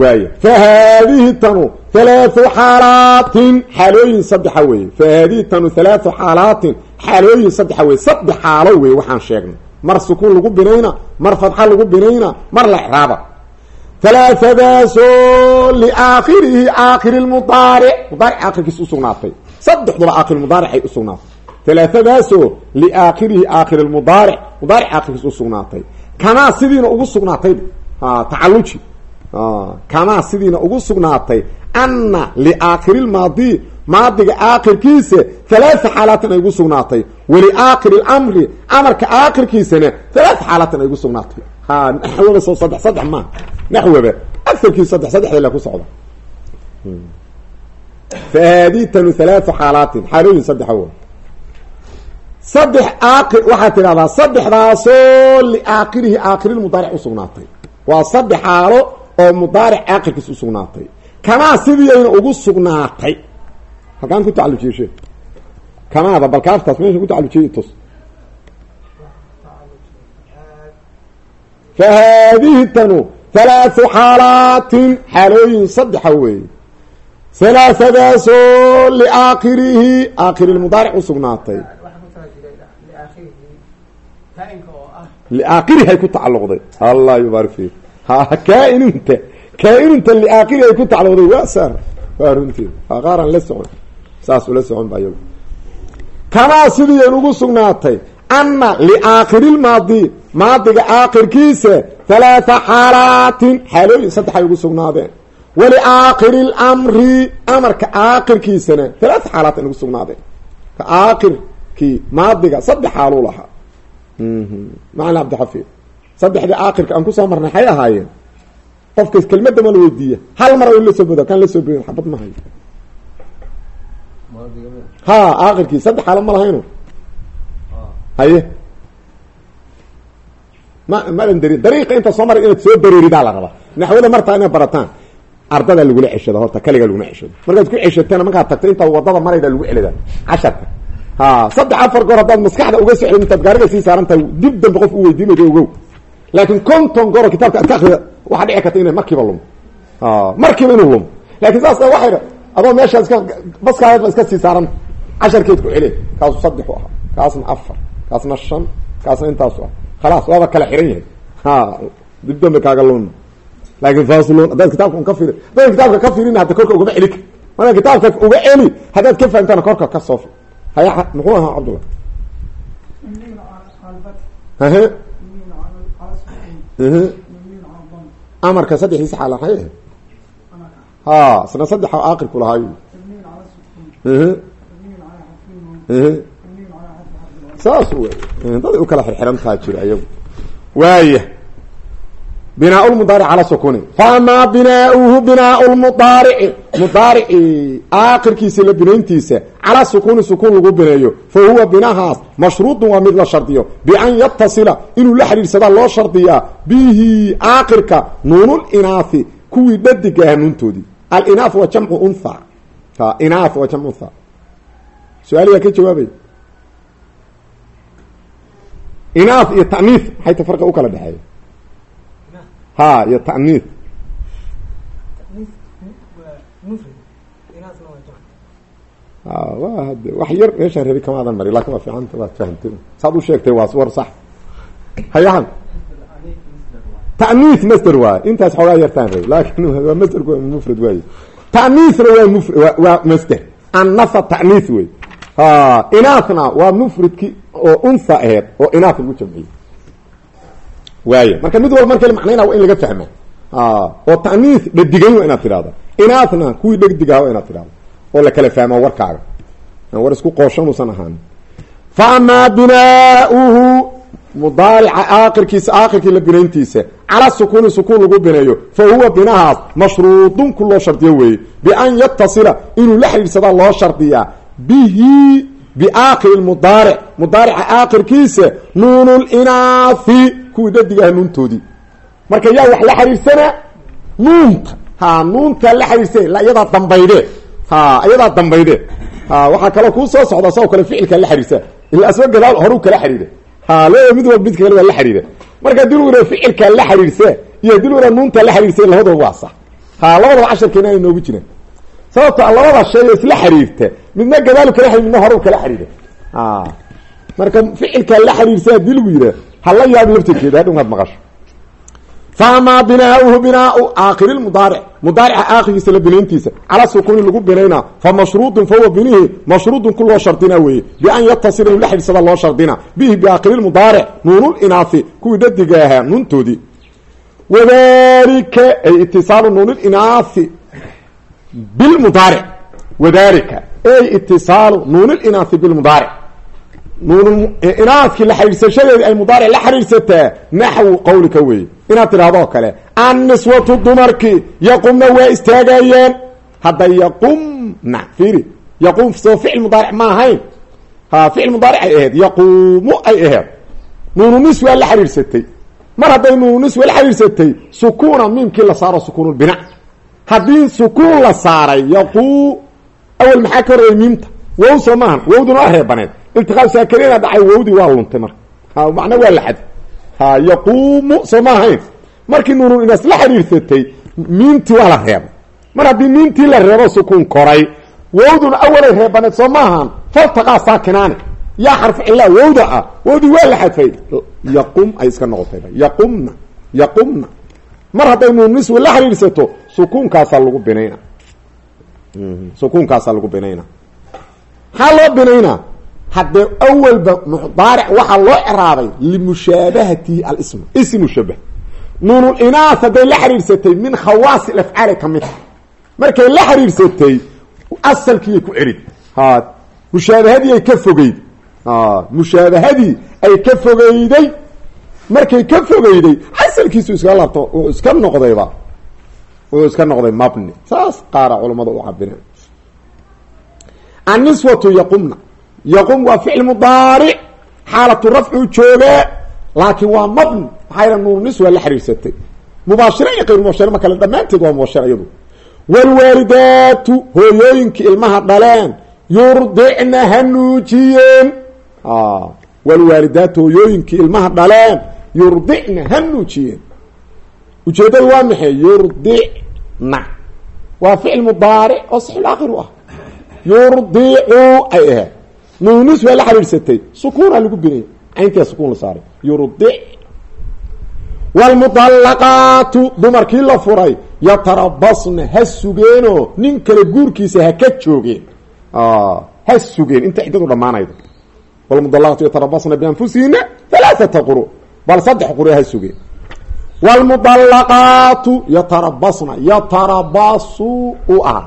waaya fa haadihi tanu halaathu xaalaatin xaalooyin saddexa weeye fa haadihi tanu halaathu xaalaatin xaalooyin saddexa weye saddex xaalo weye waxaan sheegnay mar sukuun lagu binayna mar fadxa lagu binayna mar la ecraaba halaathadaasoo liaakhirihi aakhiri lmudaaric mudaaric aakhirkiis usugnaatay saddexduba aakhir mudaaricay usugnaatay halaathadaasoo liaakhirihi aakhiri lmudaaric mudaaric aakhirkiis usugnaatay kamaa sidiina ugu sugnaatay tacaluji kamaa sidiina ugu sugnaatay ana liaakhiri lmaadi maadiga aakhirkiisa halaaa xaalaatan ay ugu sugnaatay waliaakhiri lamri amarka aakhirkiisana halaaa xaalaatan ay ugu sugnaatay naxwaba soo saddex saddex maaha naxwaba afarkiisu saddex saddexda la ku socda fa haadihi tanu halaau xaalaatin xaalooyin saddexa w saddex aakir waxaad tidhahdaa saddexdaasoo liaakhirihi aakhirimudaaric usugnaatay waa saddex xaalo oo mudaaric aakhirkiis usugnaatay kamaa sidiiayna ugu sugnaatay halkaan ku tacalujiyeshe kamaada bal kaaftaas meesha ku tacalujiyey tus fa haadihi tanu halaathu xaalaatin xaalooyin saddexa weeye halaahadaasoo liaakhirihi aakhiri lmudaaric usugnaatay liaakhirihi ay ku tacalluqday allah yubaarik fiik ha kaa-inunta kaa-inunta liaakhirihi ay ku tacalluqday waa saar waa runtii ha qaaraan la socon saas ula socon ba iyagu kamaa sidiian ugu sugnaatay ana liaakhiri lmaadi maadiga aakhirkiisa halaatha xaalaatin xaalooyin saddex ay ugu sugnaadeen. Waliaakhiri lamri amarka aakhirkiisana halaatha xaalaat ay ugu sugnaadeen. Ka aakhirkii maadiga saddex xaaluu lahaa. Macna cabdixafiid saddexdii aakirka aan ku soo marnay waxay ahaayeen. Qofkas kelmadda ma la weydiiya. Hal mar in la soo bodo kan la soo boodin xabad ma hayo. Ha aakirkii saddex xaalo ma lahayno haye ma madan darin. Dariiqa inta soo maray inaad soo dareeridaa la rabaa naxwada martaa inaad barataan ardadaa lagula ceshado horta kaligaa lagula ceshado. Markaad ku ceshatana markaad tagto intaad waddada maraydaa lagu celida casharka ha saddex afar goor haddaad maskaxda uga socdin intaad gaariga sii saaran tahay dib dambe qof u weydiinaydo ogow. Laakiin konton gooro kitaabka ad ka akrida waxaa dhici karta inay markiiba lumo. Markiiba inuu lumo. Laakiin saas waxay adoo meeshaa iska baskaadadba iska sii saaran casharkeed ku celi kaasu saddex u ahaa kaasna afar kaasna shan kaasna intaasu khalaas waaba kala xiran yahay ha dib dambe kaaga luma laakin faslun haddaad kitaabka un ka firi haddaad kitaabka ka firin hadda korka ugama celi kar markaa kitaabka uga celi haddaad ka fahamtana korka ka soo fir haya muxuu ahaa cabdullah ahe amarka saddexdiisa xaala ahayd ha isna saddexa aakirku lahaayo saas wey daday u kala xirxirantaha jira ayagu. Waaya binaa lmudaaric cala sukuni. Faamaa binaauhu binaa lmudaarici mudaarici aakirkiisa la binayntiisa calaa sukuni sukuun lagu bineeyo. Fa huwa binahaas mashruudun waa mid la shardiyo. Bian yatasila inuu la xidhiidhsadaa loo shardiyaa bihi aakirka nuunulinaai kuwii dhadiga ah nuuntoodii. Alinaaf waa jamcu unha inaaf waa jamcu unha su'aaliyaa ka jawaabay inaaf iyo ta'niif maxay ta farqa u kala dhexeeya. Ha iyo ta'niif wa hade wax yar meeshaan rabi kamaadan mari laakiin waa fiicanta waad fahamtay. Saad u sheegtay waa war sax. Hayahan. Ta'niif master waay intaas xoogaa yartaan rabi laakin waa masterku waa mufrad waaye. Ta'niifna waa mufr waa master annafa ta'niif wey inaafna waa mufradki oo unha aheed oo inaaf lagu jamciyey waaya marka mid walba marka macnayna waa in laga fahma oo ta'niis dhadigan waa inaad tidhahda inaafna kuwii dhegdigaha waa inaad tidhahda oo la kala fahma warkaaga. War isku qooshanuusan ahaan fa amaa binaauhu mudaarica aakirkiisa aakirkii la binayntiisa cala sukuuni sukuun lagu bineeyo fa huwa binahaas mashruudun ku loo shardiyo weeye. Bian yatasila inuu la xidhiidhsadaa loo shardiyaa bihi biaakiri mudaaric. Mudaarica aakirkiisa nuunulinaai kuwii dhadigaha nuuntoodii. Marka yaa wax la xidhiidsanaa nuunta ha nuuntaa la la iyadaa dambayde. Ha iyadaa dambayde. Ha waxaa kaloo kuu soo socda sao kale ficilkaa la xidhiidsa ila asba gadaal horuu kala xidhiida ha laba mid walba midka kale la xidhiida marka yidhaha ficilkaa la xidhiidsa iyo yidhaha nuuntaa la xidhiidsa labadaba waa sax. Ha labadaba casharkeena ay noogu jiraan sababto labada shay isla xiriirta midna gadaalu kala xiriir midna horu kala xiriira marka ficilkaa la xiriirsa haddii lagu hala yaab laftirkeeda hadhow aad maqasho. Faamaa binaauhu binaau aakiri mudaaric. Mudaarica aakirkiisa la binayntiisa. Cala sukuni lagu binaynaa. Fa mashruudun fahuwa binihi. Mashruudun ku loo shardina weeye. Bian yatasila inu la xidhiirsada loo shardina bihi biaakiri mudaaric. Nuunulinaai kuwii dhadiga ahaa nuuntoodii. Wadalika ay itisaalu nuunilinaai bilmudaaric wadalika ay itisaalu nuunilinaai bilmudaaric nuuninaaskii la xidhiidsashadeedi ay mudaaric la xidhiidsataa naxwu qawlika weeye inaad tidhahdoo kale anniswatu dumarkii yaqumna waa istaagayeen hadda yaqumna fiiri yaqum soo ficil mudaaric ma ahayn ha ficil mudaaric ay ahayd yaquumu ay ahayd nuunu niswa la xidhiidsatay mar hadday nuunu niswa la xidhiidsatay sukuuna miimkii la saaro sukuunulbina haddii sukuun la saaray yaquu awel maxaa ka horreeyay miimta? Wow soo maahan wowduna waa reebaneed. Iltiqaab saakarina dhacay wowdii waa luntay marka. Macna waa laxad ha yaquumu soo ma ahayn markii nuunu inaas la xidhiirsatay miimtii waa la reebay. Mar haddii miimtii la reebo sukuun koray wowduna awalay reebaneed soo ma ahaan faltaqaa saakinaane. Yaa xarfu cillaa wowda ah. Wowdii waa la xadfay. Yaqum ay iska noqotay. Yaqumna yaqumna mar hadday nuunu niswa la xidhiidsato sukuunkaasaa lagu binayna sukuunkaasaa lagu binayna maxaa loo binaynaa? Haddee awalba mudaaric waxaa loo ciraabay limushaabahatihi alism ismu shabah nuunulinaas hadday la xidhiidsatay min khawaasi afcaali ka mid. A markay la xidhiidsatay asalkiiyay ku celid ha mushaabahadii ay ka fogeyd. Mushaabahadii ay ka fogeyday markay ka fogeyday asalkiisu iskaga laabto wuxuu iska noqdayba wuxuu iska noqday mabni. Saas qaara culammada u cabireen anniswatu yaqumna. Yaqum waa ficil mudaaric xaalatu rafcu joogee laakiin waa mabni. Maxaa yala nuur niswa la xiriirsatay. Mubaashira iyo qayr mubaashira ma kale dhammaanteed waa mubaashira iyadu. Waalwaalidaatu hooyooyinka ilmaha dhaleen yurdicna ha nuujiyeen. Waalwaalidaatu hooyooyinka ilmaha dhaleen yurdicna ha nuujiyeen ujeeddadu waa maxay? Yurdicna waa ficil mudaaric oo saxiilaakhir u ah. Yurdicu ay ahayd. Nuunis waa la xiriirsatay. Sukuuna lagu binaya cayntiia sukuun la saaray. Yurdic waalmudallaqaatu dumarkii la furay yatarabasna ha sugeenoo nin kale guurkiisa ha ka joogeen. Ha sugeen. Inta ciddadu dhammaanaydo. Wlmudallaqaatu yatarabasna bianfusihina halaaata quru bal saddex quru ha sugeen wlmudallaqaatu yatarabasna yatarabasu u ah.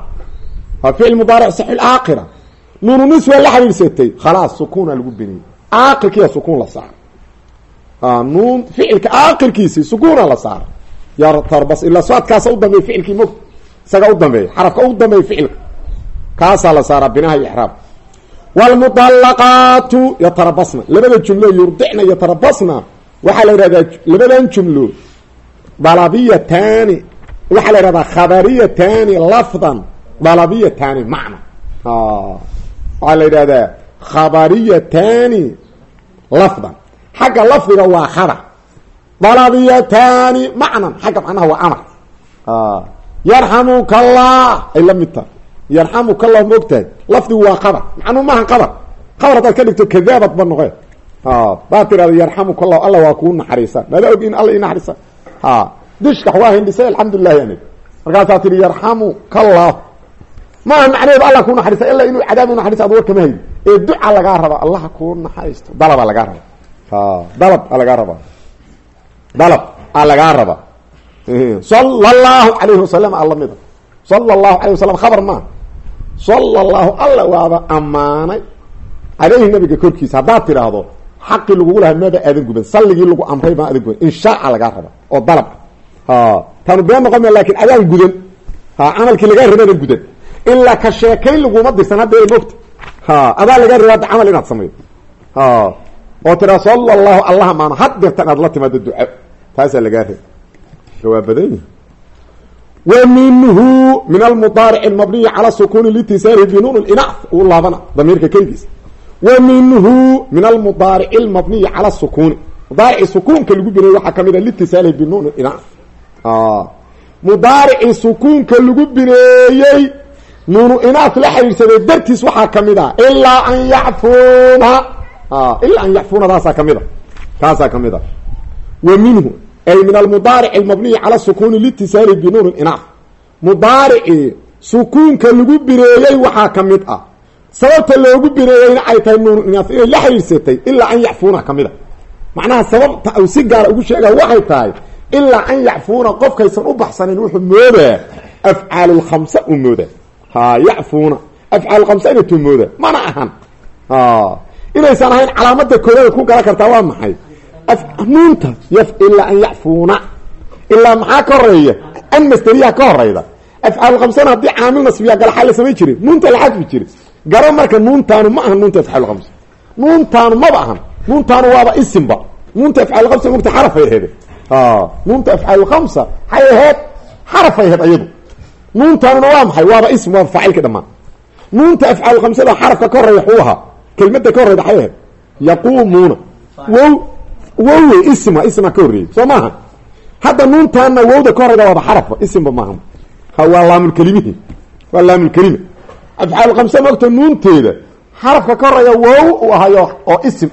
Waa ficil mudaaric saxil aakira nuunu nis waa la xiriirsatay. Khalaas sukuuna lagu biniyey aakirkiiya sukuun la saara nuun ficilka aakirkiisi sukuuna la saara yatarabas ilaa soadkaasa u dambeeya ficilkii mog isaga u dambeeya xarafka u dambeeya ficilka kaasaa la saaraa binaha iyo ixraab wlmudallaqaatu yatarabasna labada jumlo yurdicna yatarabasna waxaa la yihahdaa labadan jumlo dalabiyataani waxaa la yihahdaa khabariyataani lafdan dalabiyataani macna. Waxaa la yidhahdaa khabariyataani lafdan. Xagga lafdiga waa khabar. Dalabiyataani macnan xagga macnaha waa amar. Yarxamuka allah ay la mid tahay. Yarxamuka allah maogtahay lafdigu waa qabar macnuu maaha qabar qabar haddaad ka dhigto kadaabad ba noqe baad tirahda yarxamuka allah alla waa kuu naxariisa. Mala og in alla i naxariisa. Dishkax waa hindhisay alxamdulilahi ani markaasaa tihi yarxamuka allah maaha macnaheedu alla kuu naxariisa ila inuu cadaab naxariisa ad kama haydi ee duca lagaa raba allaha kuu naxariisto. Dalaba lagaa raba. Dalab a lagaa raba. Dalab a lagaa raba. Sala allahu alayhi wasalam alla mida sala allahu alayh khabar maa sala allahu alla waaba ammaanay. Caleyhi nabiga korkiisa haddaad xaqii lagugu lahaa maba aadan guban salligii lagu amray baa aadan guban inshaaca lagaa raba oo dalab taanu been noqon ma laakiin adaan gudan. Camalkii lagaa rabada gudan. Ilaa ka sheekayn laguma dirsan hadda mogta adaa lagaa raba hadda camal inaad samaydo. Oo tiraa sala allahu allah maano had dirta inaad la timaado duca taasaa lagaa raba waa badan yihi wa minhu min almudaaric almabniyi cala sukuni litisaalihi binuun linaaf uu laabana damiirka wa minhu min almudaaric almabniyi cala sukuni mudaarici sukuunka lagu binayey waxaa ka mid a litisaalihi binuun inaaf mudaaricii sukuunka lagu bineeyey nuunu inaaf la xiriirsaday dartiis waxaa ka mid a ilaa an yacfuuna ilaa an yacfuuna taasaa ka mid a taasaa ka mid a wa minhu ay min almudaaric almabniyi cala sukuni litisaali binuun inaaf mudaaricii sukuunka lagu bineeyey waxaa ka mid ah sababta loogu bineeyeyna ay tahay nuun inaaf inay la xiriirsatay ilaa an yacfuuna ka mid a macnaha sababta u si gaara ugu sheega waxay tahay ilaa an yacfuuna qofkaysan u baxsanin wuxuu moodaa afcaalulkhamsa u moodaa. Ha yacfuuna afcaalulkhamsa inaytuu moodaa. Mana ahan. Inaysan ahayn calaamada koodada ku garan kartaa waa maxay? Nuunta ilaa an yacfuuna. Ilaa maxaa ka horreeya an masteriyaha ka horeyda afcaalulkhamsana haddii caamil nasbiya galaxaa la samay jiray nuunta la xadfi jiray garo marka nuuntaanu ma ahan nuunta afcaalulkhamsa nuuntaanu maba ahan. Nuuntaanu waaba isimba. Nuunta afcaalulkhamsa mogta xarafay aheed nuunta afcaalulkhamsa hay aheed xarafay aheed ayadu nuuntaanuna waa maxay? Waaba ism waaba faacilka dhamaan. Nuunta afcaalulkhamsada xarafka ka horreeya xuu ahaa. Kelmada ka horeyda xay aheed yaquumuuna. Wow wowe isma isma ka horreeyey. Soo maaha hadda nuuntaana wowda ka horeyda waaba xarafba isimba maaha ha waa laamulkelimihi waa laamulkelima afcaalulkhamsa mogta nuunteeda. Xarafka ka horreeya wow u ahayo oo isim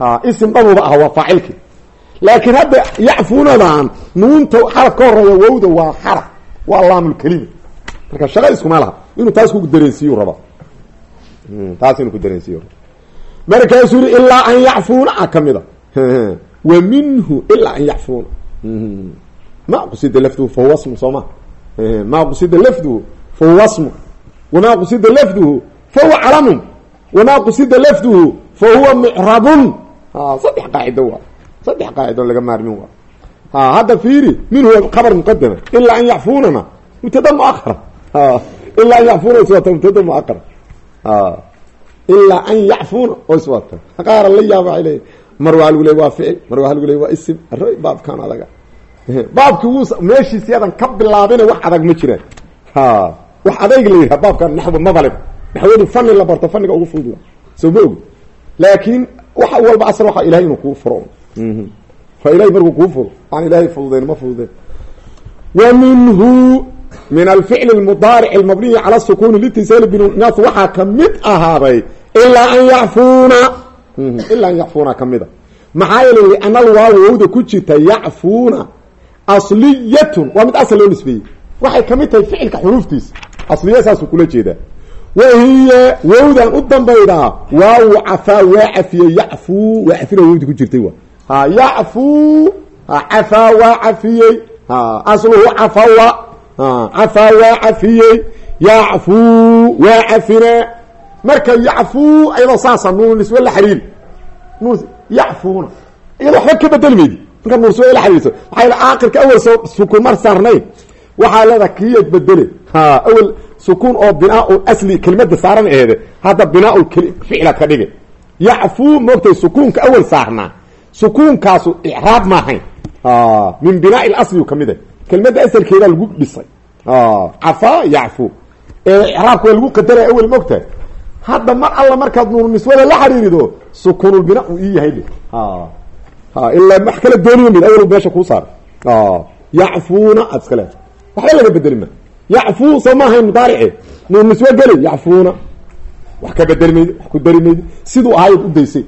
ah. Isim dhabuba ah waa faacilkii laakiin hadda yacfuunadan nuunta xaraf ka horreeya wowda waa xaraf waa laamulkelima marka shaqa iskuma laha. Inuu taas ku dareensiiyu raba. Taas inuu ku dareensiiyu raba. Markaasuu yiri ilaa an yacfuuna a ka mid a. Wa minhu ilaa an yacfuuna. Ma qusida lafduhu fahuwa soo ma. Ma qusida lafduhu fahuwa wamaa qusida lafduhu fahuwa calamun. Wamaa qusida lafduhu fahuwa micrabun saddex qaacido waa. Saddex qaacidoon laga maarmin waa. Ha hadda fiiri min huwa khabar muqadama ilaa an yacfunana mubtada muakara ilaa an yacfuna iswata mubtada muakara ilaa an yacfuna oo iswata qaara la yaaba waay leey mar waa lagu leey waa ficil mar waa lagu leey waa isim aroy baabkan adaga. Baabki wuu meeshiisi adan ka bilaabina wax adag ma jiraan wax adayg la yidhaha baabkan naxwu madalib naxwadu fani la barto faniga ugu fudud soo ma ogi laakiin wax walba asal waxa ilahay inuu kuu furo waa ilahay markuu kuu furo aan ilahay fududeyn ma fududeyn wa minhu min alficl اmudaaric اlmabniyi calى sukuni litisaali binaas waxaa kamid ahaaday ilaa an yacfuna ilaa an yacfuna kamida maxaa yeele liana alwaaw wowda ku jirta yacfuna asliyatun waa mid asal loo nisbeeyey waxay kamid tahay ficilka xuruuftiisa asliya saasuu kula jeedaa wahiya wowdan u dambaydaa waaw cafaa waa cafiyey yacfuu waa cafina wowdi ku jirtay ha yacfuu cafaa waa cafiyey asluhu cafawa cafaa waa cafiyey yacfuu waa cafina. Marka yacfuu ayadoo saasa nuun nisbe la xariiri nuun yacfuuna iyadoo waxba ka bedeli maydi marka nuun nisbe la xariirso maxaa yl awel sukuun oo binaa asli kelimada saaran eede hadda binaa ficlaad ka dhigay yacfuu moogtay sukuunka awel saarnaa. Sukuunkaasu icraab maahayn min binaa lasli ka mid a kelimada asalkeeda lagu dhisay. Cafaa yacfu. Ee icraabka waa lagu qadaraya awel moogtahay hadda mar alla markaad nuur niswada la xariirido sukuunulbina uu ii yahay ilaa wax kala dooniyo mid awel meesha kuu saara yacfuuna aad iska leedahay. Waxba laga bedeli ma yacfuu soo ma ahayn mudaarice niswe geli yacfuuna wax ka bedeli maydi wax ku dari maydi siduu ahayd u daysay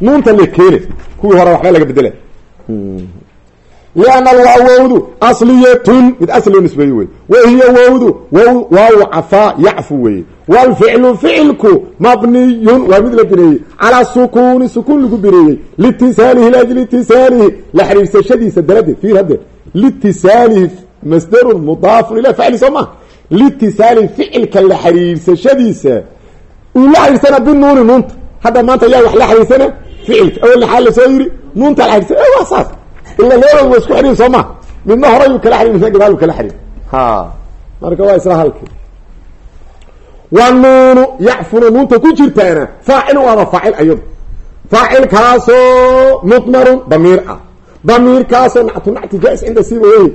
nuunta le keene kuwii hore waxba laga bedela lianna alwaa wowdu asliyatun mid asli nisbeeye wey wahiya wowdu wow waaw cafaa yacfu weeye waalficlu ficilku mabniyun waa mid la bineeyey calaa sukuuni sukuun lagu masdarun mudaafun ila facli soo maa liitisaalihi ficilka la xiriirsashadiisa uu la xiriirsana binuuni nuunta. Hadda maanta yaa wax la xiriirsana ficilka. Awelna xaal la soo yiri nuunta la xiriirsana waa saas. Ila labadooda wa isku xidhiir soo ma. Midna horayuu kala xidhir midna gadaaluu kala xidhir ha. Marka waa isla halki wa nuunu yacfuna nuunta ku jirtaana faacil waaba faacil ayado faacilkaasoo mudmarun damiir ah.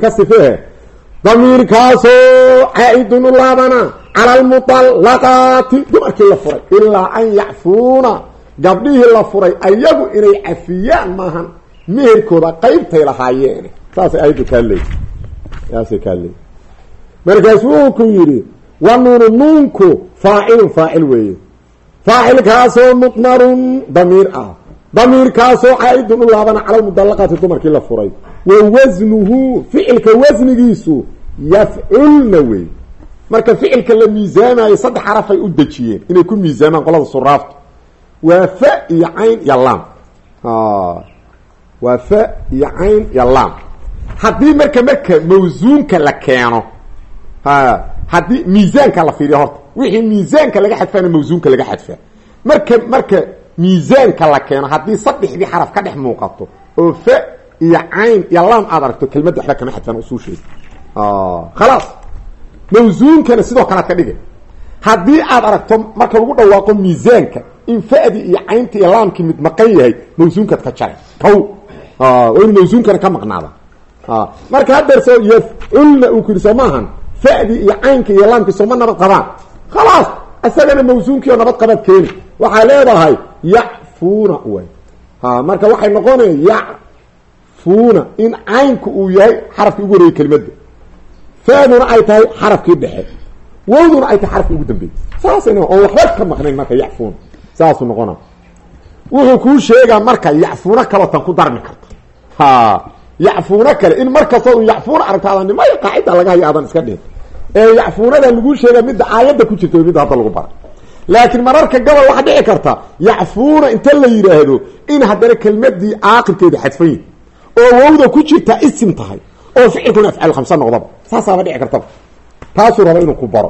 Ka damiirkaasoo caa-idun u laabana cala almuطallaqaati dumarkii la furay ilaa an yacfuuna gabdhihii la furay ayagu inay cafiyaan maahan meherkooda qaybtay lahaayeen. Saasay ayaddu kaa leey saasay kaa leey markaasuu uu ku yidhi wa nuunu nuunku faacilun faacil weeye. Faacilkaasoo mudmarun damiir ah damiirkaasoo caa-idun u laabana cala lmudallaqaati dumarkii la furay. Wa wasnuhu ficilka wasnigiisu yafculna wey. Marka ficilka la miisaamayo saddex xarafay u dejiyeen inay ku miisaamaan qolada suraaftu waa fa iyo cayn iyo laam. Waa fa iyo cayn iyo laam. Haddii marka marka mawsuunka la keeno haddii miisaanka la fiiriyo horta wixii miisaanka laga xadfaana mawsuunka laga xadfaa marka marka miisaanka la keeno haddii saddexdii xaraf ka dhex muuqato oo fa iyo cayn iyo laam aad aragto kelmadda waxba kama xadfaan usuusheeda khalaas. Mawsuunkana sidoo kale ad ka dhigay. Haddii aad aragto marka lagu dhawaaqo miisaanka in fa'dii iyo cayntii iyo laamkii mid maqan yahay mawsuunkaad ka jaray. Kow. Waa inu mawsuunkana ka maqnaada. Marka hadeer soo yafculna uu ku yidhi soo maahan fa'dii iyo caynkii iyo laamkii sooma nabad qabaan. Khalaas. Isagana mawsuunkii oo nabad qabaad keeni waxaa leedahay yacfuuna way marka waxay noqonaya yacfuuna in caynku uu yahay xarafkii ugu horreeyey kelimadda fa'duna ay tahay xarafkii dhexe. Wowduna ay tahay xarafkii ugu dambeeyey saasayna oon waxba ka maqnayn marka yacfuuna. Saasuu noqona wuxuu kuu sheegaa marka yacfuuna kalootan ku darmi karta. Ha yacfuuna kale in markastoo un yacfuuna aragto adan nimaya qaacida laga hayo aadan iska dhihin. Ee yacfuunadan laguu sheega midda aayadda ku jirta midda hadda lagu bara laakiin mararka gabal waxaa dhici karta yacfuuna inta la yidhaahdo in haddana kelmadii aakirkeeda xadfan yihi oo wowda ku jirta isim tahay oo ficilkuna afcaal khamsa noqdaba saasaaba dhici kartaba. Taasuu raba inuu ku baro.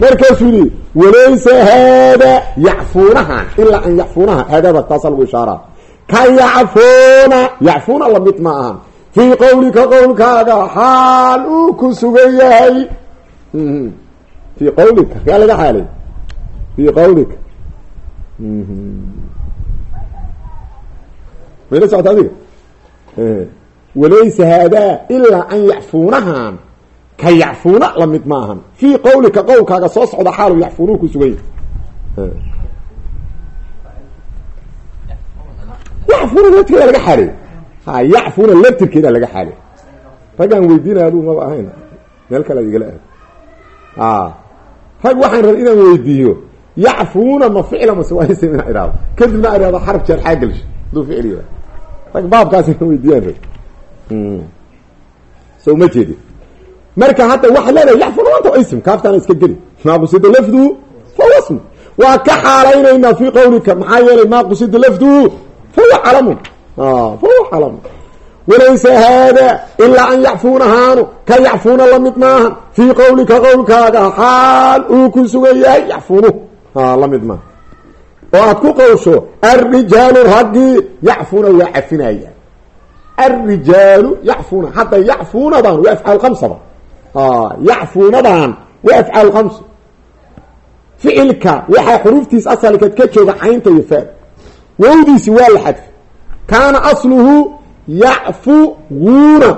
Markaasuu yihi walaysa haada yacfuunahan ilaa an yacfuunaha. Haadaba taasaa lagu ishaaraa. Ka yacfuuna yacfuuna la mid ma ahan. Fii qowlika qowlkaaga xaal uu ku sugan yahay. Fii qowlika yaa laga xaalay fii qowlika mayla socota adiga? Walaysa haadaa ilaa an yacfuunahan. Ka yacfuuna la mid ma ahan fii qowlika qowlkaaga soo socda xaalu yacfuuna ku sugan yahay. Laftirkeeda laga xaaleey ha yacfuuna laftirkeeda laga xaaleey raggaan weydiinaya aduu maba ahayn. Meel kale igala aad a rag waxaan rabay inaan weydiiyo yacfuuna ma ficla mase waa ism inaa idhaado kadibna ihahdo xaraf jeer xaagelsh haduu ficil yahay rag baabkaas ina weydiyaan rag so ma jeedi marka hadda waxaad leedahay yacfuuna maanta ism kaaftaana iska geli maa qusida lafduhu fahuwa ism waa ka xaalaynaynaa fii qawlika maxaa yeelay maa qusida lafduhu fahuwa calamun fahuwa calamun walaysa haada ilaa an yacfuunahaanu ka yacfuuna la mid maahan fii qowlika qowlkaaga xaal uu ku sugan yahay yacfuunu la mid maaha oo aad ku qowsho alrijaalu raggii yacfuuna waa cafinaya. Alrijaalu yacfuuna hadda yacfuunadan waa afcaal kamsaba yacfuunadan waa afcaal kamsa ficilka waxaa xuruuftiis asalkeed ka jooga caynta iyo faad wowdiisi waa la xadfay. Kaana asluhu yacfuuna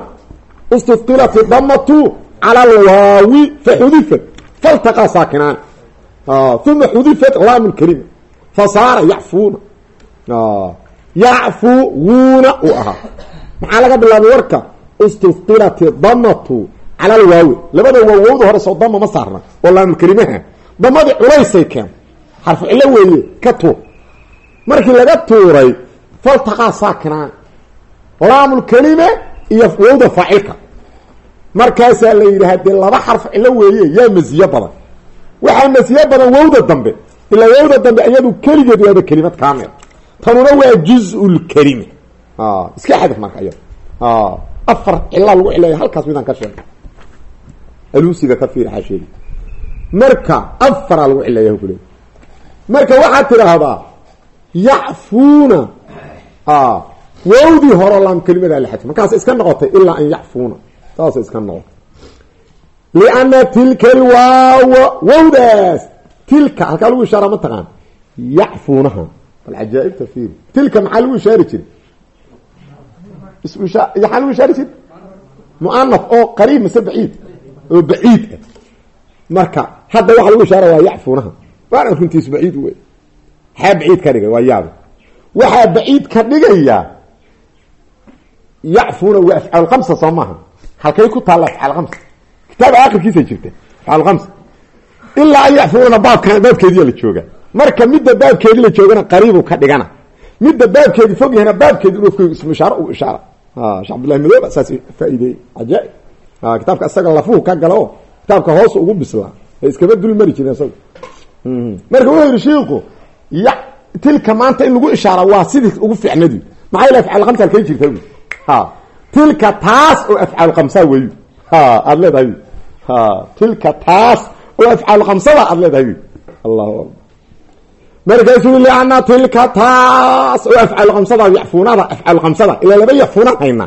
istudqilat damatu cala alwaawi faxudifat faltaqaa saakinaan uma xudifat laam lkalima fasaara yacfuuna yacfuwuuna uu ahaa maxaa laga bilaabay warka istudqilat damatu cala alwaawi labada waa wowda hore soo dama ma saarna oo laamulkelimaha damadii culaysay keen xarfu cillo weeye ka tuur markii laga tuuray faltaqaa saakinaan laamulkelime iyo wowda faacilka markaasaa la yidhi hadee laba xarf cillo weeye yaa masiyo waxaa masiyo badan wowda dambe. Ilaa wowda dambe iyadu keligeed waaba kelimad kaamil. Tanuna waa juz-ulkelime iska xadaf marka iyada afar cilaa lagu cileeya halkaas midaan ka sheegay aluusiga ka fiiri xasheegi. Marka afaraa lagu cileeya kule marka waxaad tidhaahdaa yacfuuna. Wowdii horo laam kelimadaa la xadfay. Markaas iska noqotay ilaa an yacfuuna. Saasay iska noqotay lianna tilka alwaawa wowdaas tilka halkaa lagu ishaara ma taqaan yacfuunaha bal cajaaibta fiiri tilka maxaa lagu ishaari jiray maxaa lagu ishaari jiray muanaf oo qariib mise baciid oo baciid ah marka hadda waxa lagu ishaara waa yacfuunaha waana runtiis baciid wey xaa baciid ka dhigay waa yaaba waxaa baciid ka dhigaya yacfuuna waa afcaal kamsa soo maaha halkay ku taalla afcaal kamsa kitaaba akhirkiisa jirta afcaal kamsa ilaa an yacfuunana baabkan baabkeediya la jooga marka midda baabkeedi la joogana qariibu ka dhigana. Midda baabkeedi fog yahana baabkeedi inuu ismu ishaaro u ishaara. Shee abdillahi madooba saas faa-ideeyey cajaa-ib. Kitaabka isaga lafuhu ka gala oo kitaabka hoos ugu bislaa. Ay iskaba dul mari jireen isaga marka wuxuu yihi shiiku ya tilka maanta in lagu ishaara waa sidii ugu fiicnadi. Maxaa yala afcaal kamsa halkay jirta tilka taas oo afcaal kamsaa weyu aada leedahay. ha tilka taas oo afcaal kamsada aada leedahay. Allahu akbar. Markaasuu liana tilka taas oo afcaal kamsada yacfuunada afcaal kamsada ilaa laba yacfuuna hayna.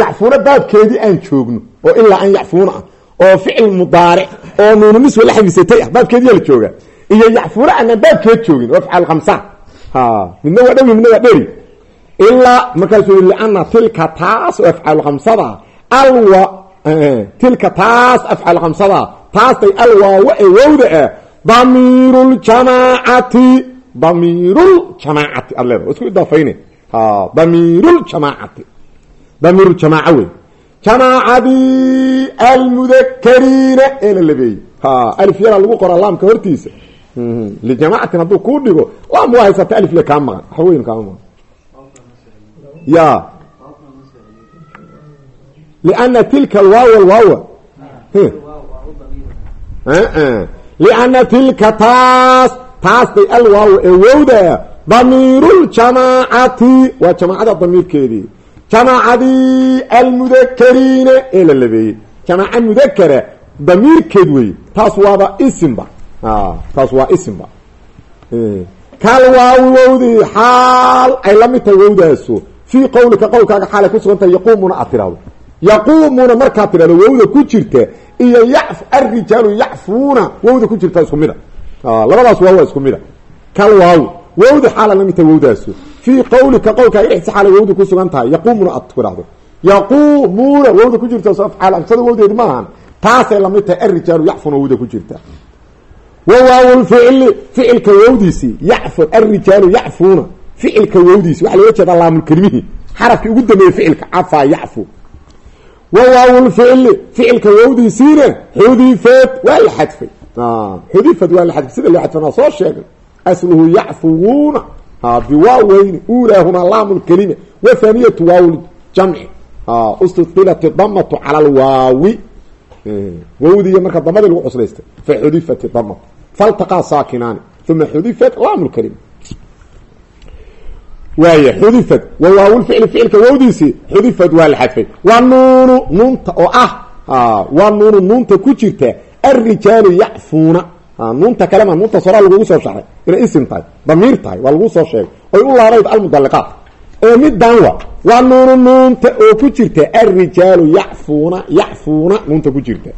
Yacfuuna baabkeedii aan joogno oo ilaa an yacfuuna ah oo ficil mudaaric oo nuununis la xagiisatay ah baabkeediya la jooga iyo yacfuuna aanaan baabkeed joogin oo afcaal kamsa ha midna waa dhowi midna waa dheri ilaa markaasuu yii liana tilka taas oo afcaal kamsada alwa tilka taas afcaal kamsada taastay alwaawa ee wowda ah damiiruljamaacati damiiruljamaacati aad leeda isku idaafayne. Damiiruljamaacati damiiruljamaaca wey. Jamaacadii almudakariina ee la labeeyey. Ha alif yara lagu qoraa laamka hortiisa. Lijamaacatin hadduu kuu dhigo laam waa haysata alif le kaa maqan. Wax weyn ya liana tilka alwaaw alwaawa liana tilka taas taastay alwaaw ee wowda damiiruljamaacati waa jamaacada damiirkeedii jamaacadii almudakariina ee la labeeyey jamaaca mudakara damiirkeed wey taas waaba isimba taas waa isimba kal waawi wowdii xaal ay la mid tahay wowdaasu fii qowlika qowlkaaga xaalay ku sugan tahay yaquumuna aad tirahdo yaquumuna markaad tirahdo wowda ku jirta iyo yaf arijaalu yacfuuna wowda ku jirta isku mida labadaas waaw waa isku mida kal waawi wowdi xaala la mid tahay wowdaasu fii qowlika qowlkaaga dhexdiisa xaalay wowda ku sugan tahay yaquumuna aad tirahdo yaquumuuna wowda ku jirta afcaal amsada wowdeedi maahan taasay la mid tahay arijaalu yacfuna wowda ku jirta. Wawaawnficli ficilka wowdiisii yacfun arijaalu yacfuuna. Ficilka wowdiisi yacfu wawaawlficli ficilka wowdiisiina xudifad waa la xadfay xudifad waa la xadfay sida loo xadfan waa soo sheegay asluhu yacfuwuuna biwaaweyni uulaahumaa laamu lkelima wa haniyatu waaw jamci istudqilat damatu cala alwaawi wowdiiy marka damadii lagu cuslaystay faxudifat damatu faltaqaa saakinaani uma xudifat laam lkalima waaya xudifad wa waawlficli ficilka wowdiisii xudifad waa la xadfay. Waa nuunu nuunta oo ah waa nuunu nuunta ku jirta arijaalu yacfuuna. Nuunta kalema nuuntaas horaa lagugu soo sharay inay isim tahay damiir tahay waa lagu soo sheegay. Oy u laabayd almudaliqaat ee middan wa waa nuunu nuunta oo ku jirta arijaalu yacfuuna yacfuuna nuunta ku jirta.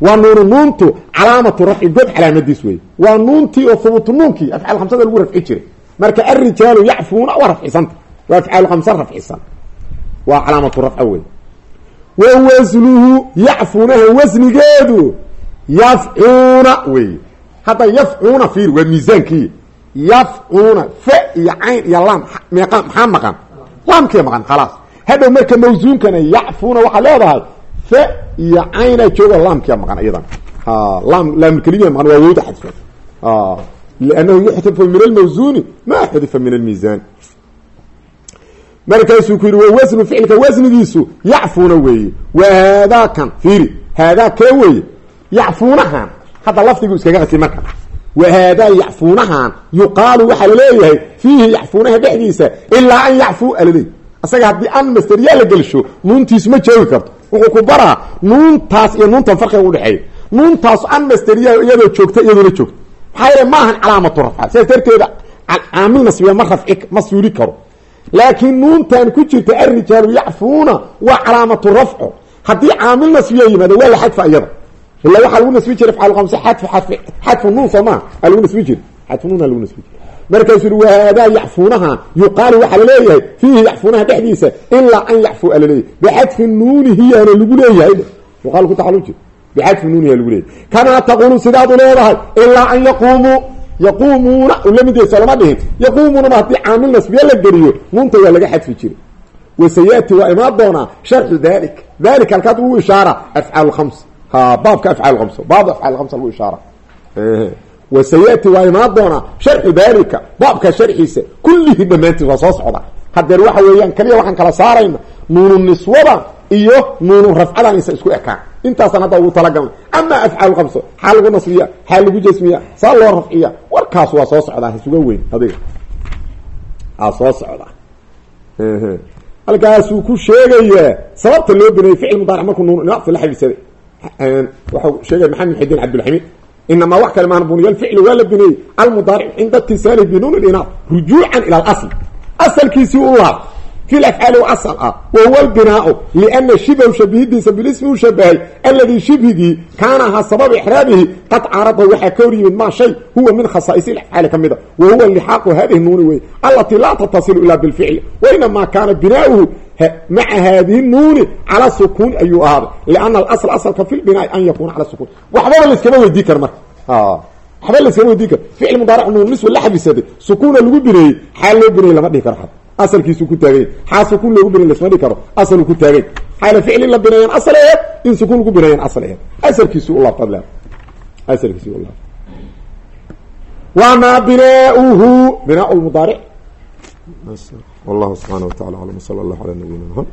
Waa nuunu nuuntu calaamatu rafci god calaamadiis wey waa nuuntii oo hubuutu nuunkii afcaal khamsada lagu rafci jiray marka arijaalu yacfuuna waa rafcisanta waa afcaal khamsa rafcisan waa calaamatu rafca wey wa wasnuhu yacfuunaha wasnigeedu yafcuuna wey. Hadda yafcuuna fiir waa miisaankii yafcuuna fe iyo cayn iyo laam meeqa maxaa maqan laamkii maqan khalaas. Hadhow marka mawsuunkana yacfuuna waxaa leedahay fe iyo caynaa jooga laamkia maqan iyadan laam laamulkelimiya maqan waa wowda xadfan liannahu yuxdafu min almawsuuni ma xudifa min almiisaan markaasuu ku yidhi wa wasnu ficilka wasnigiisu yacfuuna weeye wa haadaa kan fiiri haadaa kee weeye yacfuunahan hadda lafdigu iskaga qasi marka wa haadaa yacfuunahan yuqaalu waxaa la leeyahay fiihi yacfuunaha dhexdiisa ilaa an yacfuu alaleey asaga haddii an masteriyaa la gelsho nuuntiis ma joogi karto wuxuu ku baraa nuuntaas iyo nuuntan farqiga udhexeeya nuuntaas an masteriya iyadoo joogta iyadoona joogta maxaa ma ahan calaamatu rafca sidaas darteeda caamil nasbiya ma rafci ma suuli karo. Laakiin nuuntan ku jirta arijaalu yacfuuna waa calaamatu rafco haddii caamil nasbiya yimaado waa la xadfa iyada. Ila waxaa lagu nasbi jiray afcaal khamse xadfu xadf xadfu nuun soo maa aa lagu nasbi jiri xadfu nuun aa lagu nasbi jiri markaasuu yihi wahaadaa yacfuunaha? Yuqaalu waxaa la leeyahay fiihi yacfuunaha dhexdiisa ilaa an yacfu a laleeyahy bixadfi nuuni hiyaana lagu leeyahay. Yuqaalu ku taxaluji bixadfi nuunihiya lagu leeyahay kamaa taqulu sidaad u leedahay ilaa an yaquumuu yaquumuuna lamideysa lama dhihin yaquumuunaba haddii caamil nasbiya la geliyo nuunta waa laga xadfi jiray wasayaati waa imaan doonaa sharxu dalik dalika halkaad ugu ishaara afcaal khams ha baabka afcaal khams baab afcaal khamsa lagu ishaara wasayaati waa imaan doonaa sharxu dalika baabka sharxiisa kullihi dhammaantiis waa soo socda hadeer waxa weeyaan kaliya waxaan kala saarayna nuunu iyo nuunu rafcadan isa isku ekaan. Intaasaan hadda ugu talagalnay. Ama afcaal khamso xaa lagu nasbiya xaa lagu jasmiya saa loo rafciya. Warkaas waa soo socdaa hasuga weyn adiga. Aa soo socdaa. Halkaasuu ku sheegayaa sababta loo binayay ficil mudaaric markuu nuun nafsi la xabisaday waxau sheegaya maxamed muxidiin cabdilxamiid inamaa wax kale maan buniya alficli waa la bineeyey almudaaric cinda itisaalihi binuun ilinaaq rujuucan ila alasl. Asalkiisii u laab fi lafcaali asal ah wa huwa albinaau liana shibhu shabihidiisa bilismi u shabahay alladii shibhigii kaana ahaa sababa ixraabihi qad caaradahu waxaa ka hor yimid maa shay huwa min khasaa'is ilafcaali ka mida wa huwa lixaaqu hadihi nuuni wey alatii laa tatasilu ila bilficli wainamaa kaana binaauhu maca haadihi nuuni cala sukuuni ayuu ahaaday liana alasl asalka fi lbinaai an yakuuna cala sukuun. Waxbaba layskama weydii kara marka. Waxba layskama weydii kara ficil mudaaric nuun niswa la xabisaday sukuuna lagu bineeyey xaa loo bineeyey lama dhihi karo asalkiisuu ku taagany xaa sukuun loogu binay lasma dhihi karo asaluu ku taagany xaala ficli la bineeyaan asal aheed in sukuun lagu bineeyaan asal aheed. Asalkiisu u laabtad le asalkiisu u laabta wamaa binaauhu binaa lmudaaric wallahu subxaana wa tacala alam. Sala allahu ala nabiyina mxamed